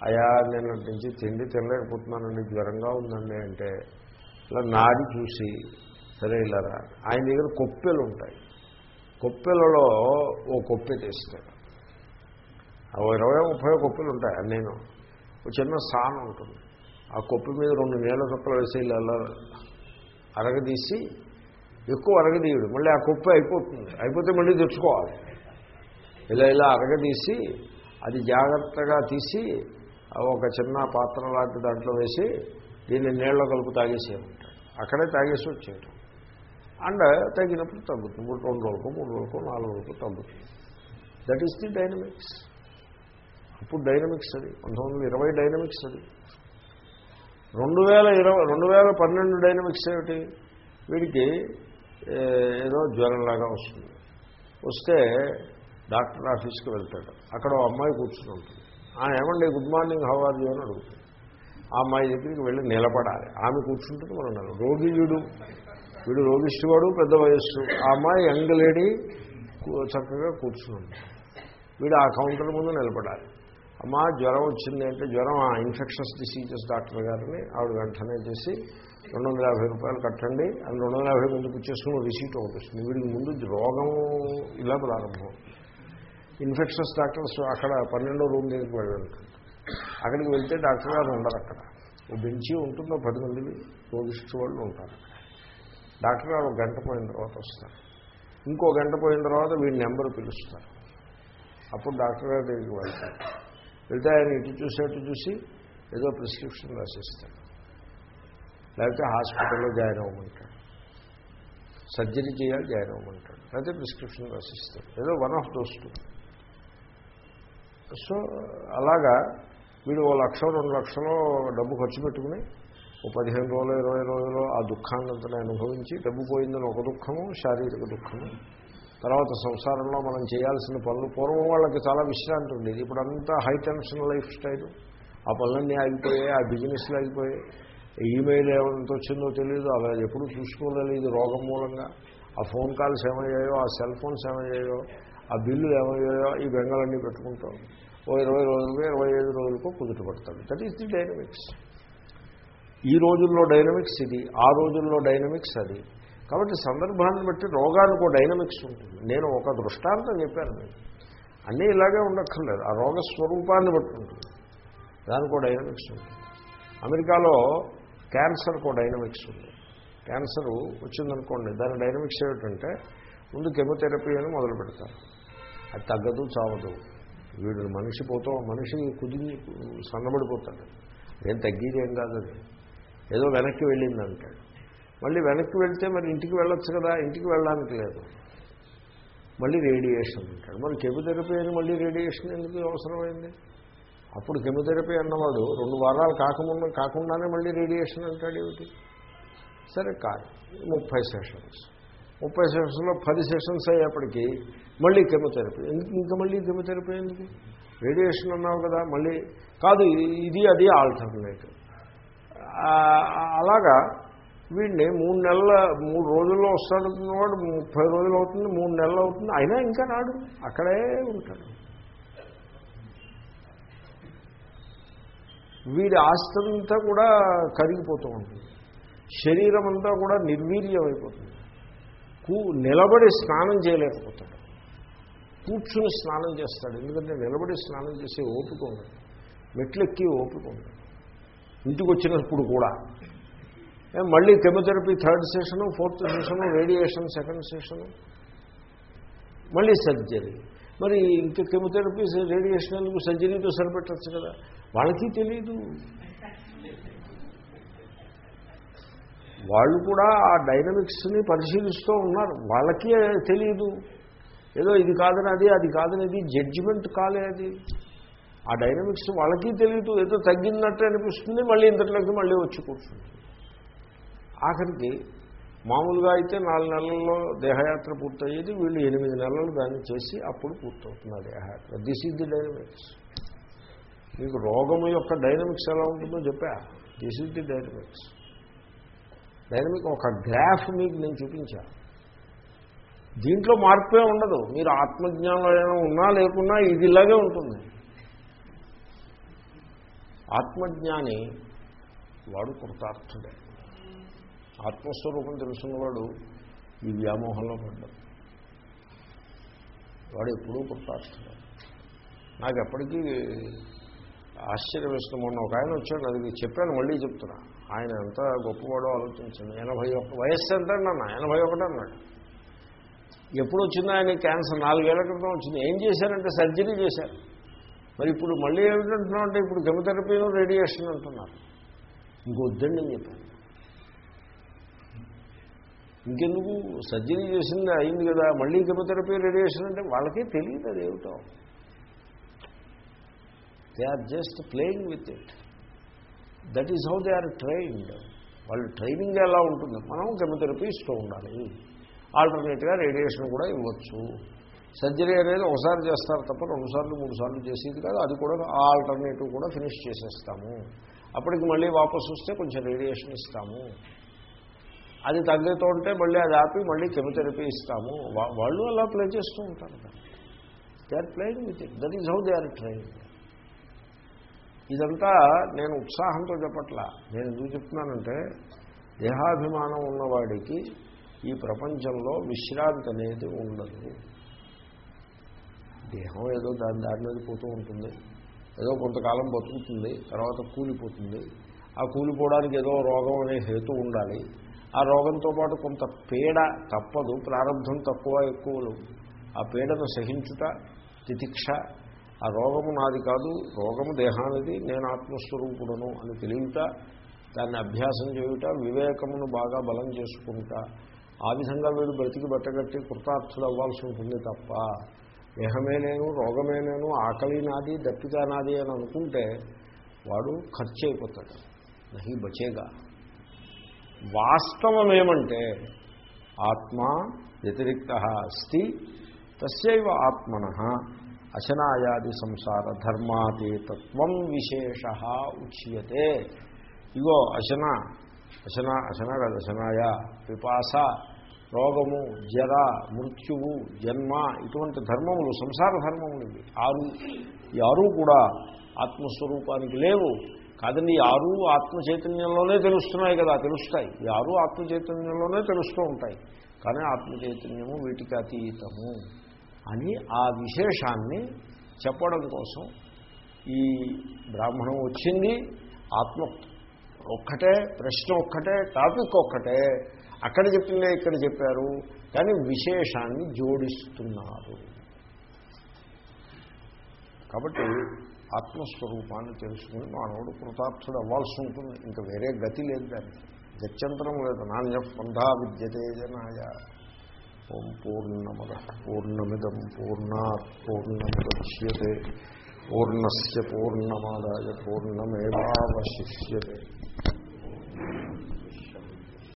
అయా నేను నుంచి తిండి తినలేకపోతున్నానండి జ్వరంగా ఉందండి అంటే ఇలా నాడి చూసి సరే ఇలారా ఆయన దగ్గర కొప్పెలు ఉంటాయి. కొప్పెలలో ఓ కొప్పె తీస్తాడు. ఓ ఇరవై ముప్పై కొప్పెలు ఉంటాయి నేను ఒక చిన్న స్థానం ఉంటుంది. ఆ కొప్పి మీద రెండు నీళ్ళ చుక్కలు వేసి ఇలా అరగదీసి ఎక్కువ అరగదీయడు. మళ్ళీ ఆ కొప్పు అయిపోతుంది. అయిపోతే మళ్ళీ తెచ్చుకోవాలి. ఇలా ఇలా అరగదీసి అది జాగ్రత్తగా తీసి ఒక చిన్న పాత్ర లాంటి దాంట్లో వేసి దీన్ని నీళ్ళ కలుపు తాగేసేయమంటాడు అక్కడే తాగేసి వచ్చేయటం. అండ్ తగినప్పుడు తగ్గుతుంది. రెండు రోజులకు మూడు రోజులకు నాలుగు రోజులకు తగ్గుతుంది. దట్ ఈస్ ది డైనమిక్స్ అప్పుడు డైనమిక్స్ అది. పంతొమ్మిది వందల ఇరవై డైనమిక్స్ అది. రెండు వేల ఇరవై రెండు వేల పన్నెండు డైనమిక్స్ ఏమిటి? వీడికి ఏదో జ్వరంలాగా వస్తుంది. వస్తే డాక్టర్ ఆఫీస్కి వెళ్తాడు. అక్కడ ఓ అమ్మాయి కూర్చుని ఉంటుంది. ఆ ఏమండి good morning how are you? అని అడుగుతుంది. ఆ అమ్మాయి దగ్గరికి వెళ్ళి నిలబడాలి. ఆమె కూర్చుంటుంది మనం రోగి వీడు. వీడు రోగిష్టివాడు పెద్ద వయస్సు. ఆ అమ్మాయి యంగ్ లేడీ చక్కగా కూర్చుని ఉంది వీడు ఆ కౌంటర్ ముందు నిలబడాలి. అమ్మా జ్వరం వచ్చింది అంటే జ్వరం ఆ ఇన్ఫెక్షన్స్ డిసీజెస్ డాక్టర్ గారిని ఆవిడ వెంటనే చేసి రెండు వందల యాభై రూపాయలు కట్టండి అని రెండు వందల యాభై ముందుకు వచ్చేసుకుని రిసీట్ ఒకటి వస్తుంది వీడికి ముందు రోగం ఇలా ప్రారంభం. ఇన్ఫెక్షన్స్ డాక్టర్స్ అక్కడ పన్నెండో రూమ్ దగ్గరికి వెళ్ళాలి అక్కడికి వెళ్తే డాక్టర్ గారు ఉండరు అక్కడ. ఓ బెంచి ఉంటుందో పది మంది రోగిస్ట్ వాళ్ళు ఉంటారు డాక్టర్ గారు ఒక గంట పోయిన తర్వాత వస్తారు. ఇంకో గంట పోయిన తర్వాత వీడి నెంబర్ పిలుస్తారు. అప్పుడు డాక్టర్ గారి దగ్గరికి వెళ్తారు. వెళ్తే ఆయన ఇటు చూసేట్టు చూసి ఏదో ప్రిస్క్రిప్షన్ రాసిస్తాడు. లేకపోతే హాస్పిటల్లో జాయిన్ అవ్వమంటాడు. సర్జరీ చేయాలి జాయిన్ అవ్వమంటాడు. లేకపోతే ప్రిస్క్రిప్షన్ రాసిస్తాడు. ఏదో one of those two so అలాగా వీడు ఓ లక్ష రెండు లక్షలు డబ్బు ఖర్చు పెట్టుకుని ఓ పదిహేను రోజులు ఇరవై రోజులు ఆ దుఃఖాన్నంతని అనుభవించి డబ్బు పోయిందని ఒక దుఃఖము శారీరక దుఃఖము తర్వాత సంసారంలో మనం చేయాల్సిన పనులు. పూర్వం వాళ్ళకి చాలా విశ్రాంతి ఉండేది. ఇప్పుడు అంతా హై టెన్షన్ లైఫ్ స్టైల్. ఆ పనులన్నీ ఆగిపోయాయి ఆ బిజినెస్లు ఆగిపోయాయి. ఈమెయిల్ ఏమంత వచ్చిందో తెలియదు అలా ఎప్పుడు చూసుకోలేదు. రోగం మూలంగా. ఆ ఫోన్ కాల్స్ ఏమయ్యాయో ఆ సెల్ ఫోన్స్ ఏమయ్యాయో ఆ బిల్లు ఏమయ్యాయో ఈ బెంగాలన్నీ పెట్టుకుంటాం. ఓ ఇరవై రోజులకు ఇరవై ఐదు రోజులకు కుదుట పడతాడు. దట్ ఈస్ ది డైనమిక్స్ ఈ రోజుల్లో డైనమిక్స్ ఇది ఆ రోజుల్లో డైనమిక్స్ అది. కాబట్టి సందర్భాన్ని బట్టి రోగానికి ఒక డైనమిక్స్ ఉంటుంది. నేను ఒక దృష్టాంతం చెప్పాను. నేను అన్నీ ఇలాగే ఉండక్కర్లేదు. ఆ రోగ స్వరూపాన్ని బట్టి ఉంటుంది. దానికి ఒక డైనమిక్స్ ఉంటుంది. అమెరికాలో క్యాన్సర్కి ఒక డైనమిక్స్ ఉంది. క్యాన్సర్ వచ్చిందనుకోండి దాని డైనమిక్స్ ఏమిటంటే ముందు కెమోథెరపీ అని మొదలు పెడతారు. అది తగ్గదు చావదు. వీడు మనిషి పోతూ మనిషి కుదిరి సన్నబడిపోతాడు. ఏం తగ్గేది ఏం కాదు అది. ఏదో వెనక్కి వెళ్ళింది అంటాడు మళ్ళీ వెనక్కి వెళ్తే మరి ఇంటికి వెళ్ళొచ్చు కదా ఇంటికి వెళ్ళడానికి లేదు. మళ్ళీ రేడియేషన్ అంటాడు. మరి కెమోథెరపీ అని మళ్ళీ రేడియేషన్ ఎందుకు అవసరమైంది? అప్పుడు కెమోథెరపీ అన్నవాడు రెండు వారాలు కాకుండా కాకుండానే మళ్ళీ రేడియేషన్ అంటాడు ఏమిటి? సరే కాదు. ముప్పై సెషన్స్. ముప్పై సెషన్స్లో పది సెషన్స్ అయ్యేప్పటికీ మళ్ళీ కెమోథెరపీ. ఎందుకు ఇంకా మళ్ళీ కెమోథెరపీ ఎందుకు? రేడియేషన్ అన్నావు కదా మళ్ళీ కాదు ఇది అది ఆల్టర్నేటివ్ అలాగా వీడిని మూడు నెలల మూడు రోజుల్లో వస్తాడుతున్నవాడు ముప్పై రోజులు అవుతుంది మూడు నెలలు అవుతుంది. అయినా ఇంకా నాడు అక్కడే ఉంటాడు. వీడి ఆస్తి అంతా కూడా కరిగిపోతూ ఉంటుంది. శరీరం అంతా కూడా నిర్వీర్యం అయిపోతుంది కూ నిలబడి స్నానం చేయలేకపోతాడు. కూర్చుని స్నానం చేస్తాడు. ఎందుకంటే నిలబడి స్నానం చేసే ఓపిక ఉండదు. మెట్లెక్కి ఓపిక ఉండదు. ఇంటికి వచ్చినప్పుడు కూడా మళ్ళీ chemotherapy third session fourth session radiation second session మళ్ళీ సర్జరీ. మరి ఇంకా కెమోథెరపీ రేడియేషన్ ఎందుకు సర్జరీతో సరిపెట్టచ్చు కదా? వాళ్ళకి తెలియదు వాళ్ళు కూడా ఆ డైనమిక్స్ని పరిశీలిస్తూ ఉన్నారు. వాళ్ళకి తెలియదు ఏదో ఇది కాదని అది అది కాదని ఇది జడ్జిమెంట్ కాలే అది. ఆ డైనమిక్స్ వాళ్ళకి తెలియదు ఏదో తగ్గినట్టు అనిపిస్తుంది మళ్ళీ ఇంతట్లోకి మళ్ళీ వచ్చి కూర్చుంటుంది. ఆఖరికి మామూలుగా అయితే నాలుగు నెలల్లో దేహయాత్ర పూర్తయ్యేది వీళ్ళు ఎనిమిది నెలలు దాన్ని చేసి అప్పుడు పూర్తవుతుంది ఆ దేహయాత్ర. దిస్ ఈజ్ ది డైనమిక్స్ మీకు రోగము యొక్క డైనమిక్స్ ఎలా ఉంటుందో చెప్పా. This is the dynamics dynamic ఒక గ్రాఫ్ మీకు నేను చూపించా. దీంట్లో మార్పే ఉండదు. మీరు ఆత్మజ్ఞానంలో ఏమైనా ఉన్నా లేకున్నా ఇది ఇలాగే ఉంటుంది. ఆత్మజ్ఞాని వాడు కృతార్థుడే. ఆత్మస్వరూపం తెలుసున్నవాడు ఈ వ్యామోహంలో పడ్డాడు. వాడు ఎప్పుడూ కృతార్థుడే. నాకు ఎప్పటికీ ఆశ్చర్యం వేస్తుంది. మొన్న ఒక ఆయన వచ్చాడు అది చెప్పాను మళ్ళీ చెప్తున్నా. ఆయన ఎంత గొప్పవాడో ఆలోచించండి. ఎనభై ఒక్క వయస్సు ఎంత అన్న ఎనభై ఒకటి అన్నాడు. ఎప్పుడు వచ్చిందో ఆయన క్యాన్సర్? నాలుగేళ్ళ క్రితం వచ్చింది. ఏం చేశారంటే సర్జరీ చేశారు. మరి ఇప్పుడు మళ్ళీ ఏమిటంటున్నాం అంటే ఇప్పుడు కెమోథెరపీను రేడియేషన్ అంటున్నారు. ఇంకొద్దండి అని చెప్పాను ఇంకెందుకు? సర్జరీ చేసింది అయింది కదా మళ్ళీ కెమోథెరపీ రేడియేషన్ అంటే వాళ్ళకే తెలియదు అది ఏమిటో. They are just playing with it that is how they are trained వాళ్ళు ట్రైనింగ్ ఎలా ఉంటుంది. మనం కెమోథెరపీ ఇస్తూ ఉండాలి. ఆల్టర్నేట్గా రేడియేషన్ కూడా ఇవ్వచ్చు. సర్జరీ అనేది ఒకసారి చేస్తారు తప్ప రెండుసార్లు మూడు సార్లు చేసేది కాదు. అది కూడా ఆ ఆల్టర్నేటివ్ కూడా ఫినిష్ చేసేస్తాము. అప్పటికి మళ్ళీ వాపసు వస్తే కొంచెం రేడియేషన్ ఇస్తాము. అది తగ్గుతూ ఉంటే మళ్ళీ అది ఆపి మళ్ళీ కెమోథెరపీ ఇస్తాము. వా- వాళ్ళు అలా ప్లే చేస్తూ ఉంటారు. They are playing with it that is how they are train ఇదంతా నేను ఉత్సాహంతో చెప్పట్లా. నేను ఎందుకు చెప్తున్నానంటే దేహాభిమానం ఉన్నవాడికి ఈ ప్రపంచంలో విశ్రాంతి అనేది ఉండదు. దేహం ఏదో దాని దారి మీద పోతూ ఉంటుంది. ఏదో కొంతకాలం బతుకుతుంది తర్వాత కూలిపోతుంది. ఆ కూలిపోవడానికి ఏదో రోగం అనే హేతు ఉండాలి. ఆ రోగంతో పాటు కొంత పీడ తప్పదు ప్రారంభం తక్కువ ఎక్కువలు. ఆ పీడను సహించుట తితిక్ష. ఆ రోగము నాది కాదు రోగము దేహానిది నేను ఆత్మస్వరూపుడను అని తెలియట దాన్ని అభ్యాసం చేయుట వివేకమును బాగా బలం చేసుకుంటా. ఆ విధంగా వీడు బ్రతికి బట్టగట్టి కృతార్థులు అవ్వాల్సి ఉంటుంది తప్ప దేహమే నేను రోగమే నేను ఆకలి నాది దప్పిక నాది అని అనుకుంటే వాడు ఖర్చు అయిపోతాడు నహి బచేగా. వాస్తవం ఏమంటే ఆత్మ వ్యతిరిక్త అస్తి తస్యవ ఆత్మన అశనాయాది సంసార ధర్మాతీతత్వం విశేష ఉచ్యతే. ఇగో అశన అశన అశన కాదు అశనాయ పిపాస రోగము జర మృత్యువు జన్మ ఇటువంటి ధర్మములు సంసార ధర్మములు ఇవి. ఆరు ఈ ఆరు కూడా ఆత్మస్వరూపానికి లేవు. కాదండి ఈ ఆరు ఆత్మ చైతన్యంలోనే తెలుస్తున్నాయి కదా తెలుస్తాయి. ఈ ఆరు ఆత్మ చైతన్యంలోనే తెలుస్తూ ఉంటాయి. కానీ ఆత్మ చైతన్యము వీటికి అతీతము అని ఆ విశేషాన్ని చెప్పడం కోసం ఈ బ్రాహ్మణం వచ్చింది. ఆత్మ ఒక్కటే ప్రశ్న ఒక్కటే టాపిక్ ఒక్కటే. అక్కడ చెప్పిందే ఇక్కడ చెప్పారు. కానీ విశేషాన్ని జోడిస్తున్నారు. కాబట్టి ఆత్మస్వరూపాన్ని తెలుసుకుని మానవుడు కృతార్థుడు అవ్వాల్సి ఉంటుంది. ఇంకా వేరే గతి లేదు దానికి. గత్యంతరం లేదు. నాణ్య స్పంధా విద్యతే జనాయ. ఓం పూర్ణమద పూర్ణమిదం పూర్ణా పూర్ణముద్యతే. పూర్ణస్ పూర్ణమాదాయ పూర్ణమేవాశిష్యతే